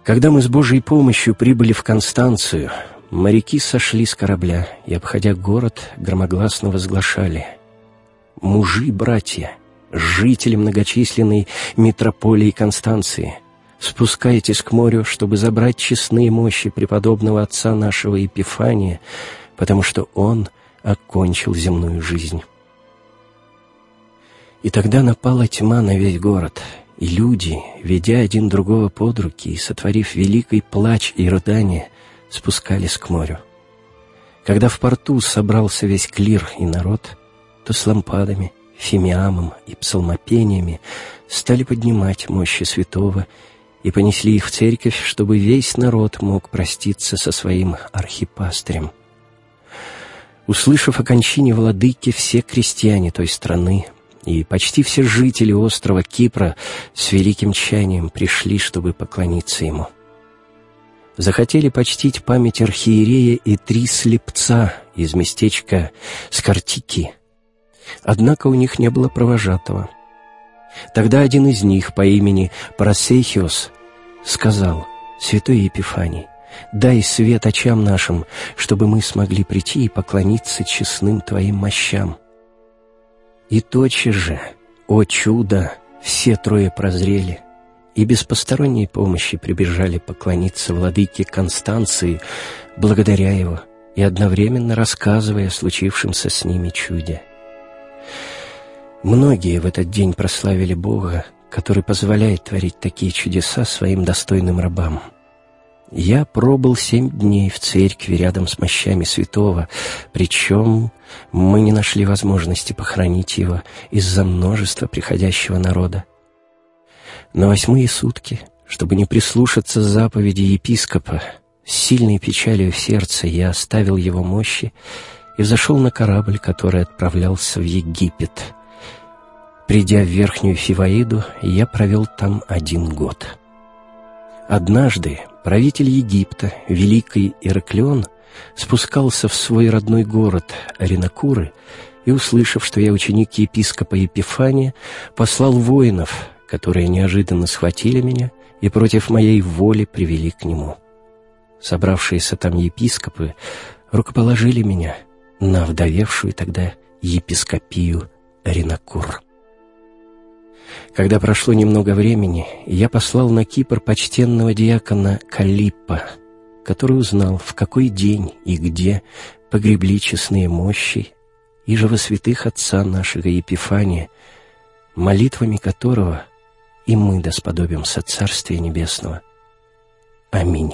Когда мы с Божьей помощью прибыли в Констанцию, моряки сошли с корабля и, обходя город, громогласно возглашали «Мужи, братья, жители многочисленной метрополии Констанции, спускайтесь к морю, чтобы забрать честные мощи преподобного отца нашего Епифания, потому что Он окончил земную жизнь. И тогда напала тьма на весь город, и люди, ведя один другого под руки и сотворив великий плач и рыдание, спускались к морю. Когда в порту собрался весь клир и народ, то с лампадами, фимиамом и псалмопениями стали поднимать мощи святого и понесли их в церковь, чтобы весь народ мог проститься со своим архипастырем. Услышав о кончине владыки, все крестьяне той страны и почти все жители острова Кипра с великим чаянием пришли, чтобы поклониться ему. Захотели почтить память архиерея и три слепца из местечка Скартики. Однако у них не было провожатого. Тогда один из них по имени Парасейхиос сказал, «Святой Епифаний, Дай свет очам нашим, чтобы мы смогли прийти и поклониться честным Твоим мощам. И тотчас же, о чудо, все трое прозрели и без посторонней помощи прибежали поклониться владыке Констанции, благодаря его и одновременно рассказывая о случившемся с ними чуде. Многие в этот день прославили Бога, который позволяет творить такие чудеса своим достойным рабам — я пробыл семь дней в церкви рядом с мощами святого, причем мы не нашли возможности похоронить его из-за множества приходящего народа. На восьмые сутки, чтобы не прислушаться заповеди епископа, с сильной печалью в сердце я оставил его мощи и взошел на корабль, который отправлялся в Египет. Придя в Верхнюю Фиваиду, я провел там один год. Однажды правитель Египта, великий Ираклион, спускался в свой родной город Аринакуры и, услышав, что я ученик епископа Епифания, послал воинов, которые неожиданно схватили меня и против моей воли привели к нему. Собравшиеся там епископы рукоположили меня на вдовевшую тогда епископию Аринакур. Когда прошло немного времени, я послал на Кипр почтенного диакона Калиппа, который узнал, в какой день и где погребли честные мощи и живосвятых отца нашего Епифания, молитвами которого и мы досподобимся Царствия Небесного. Аминь.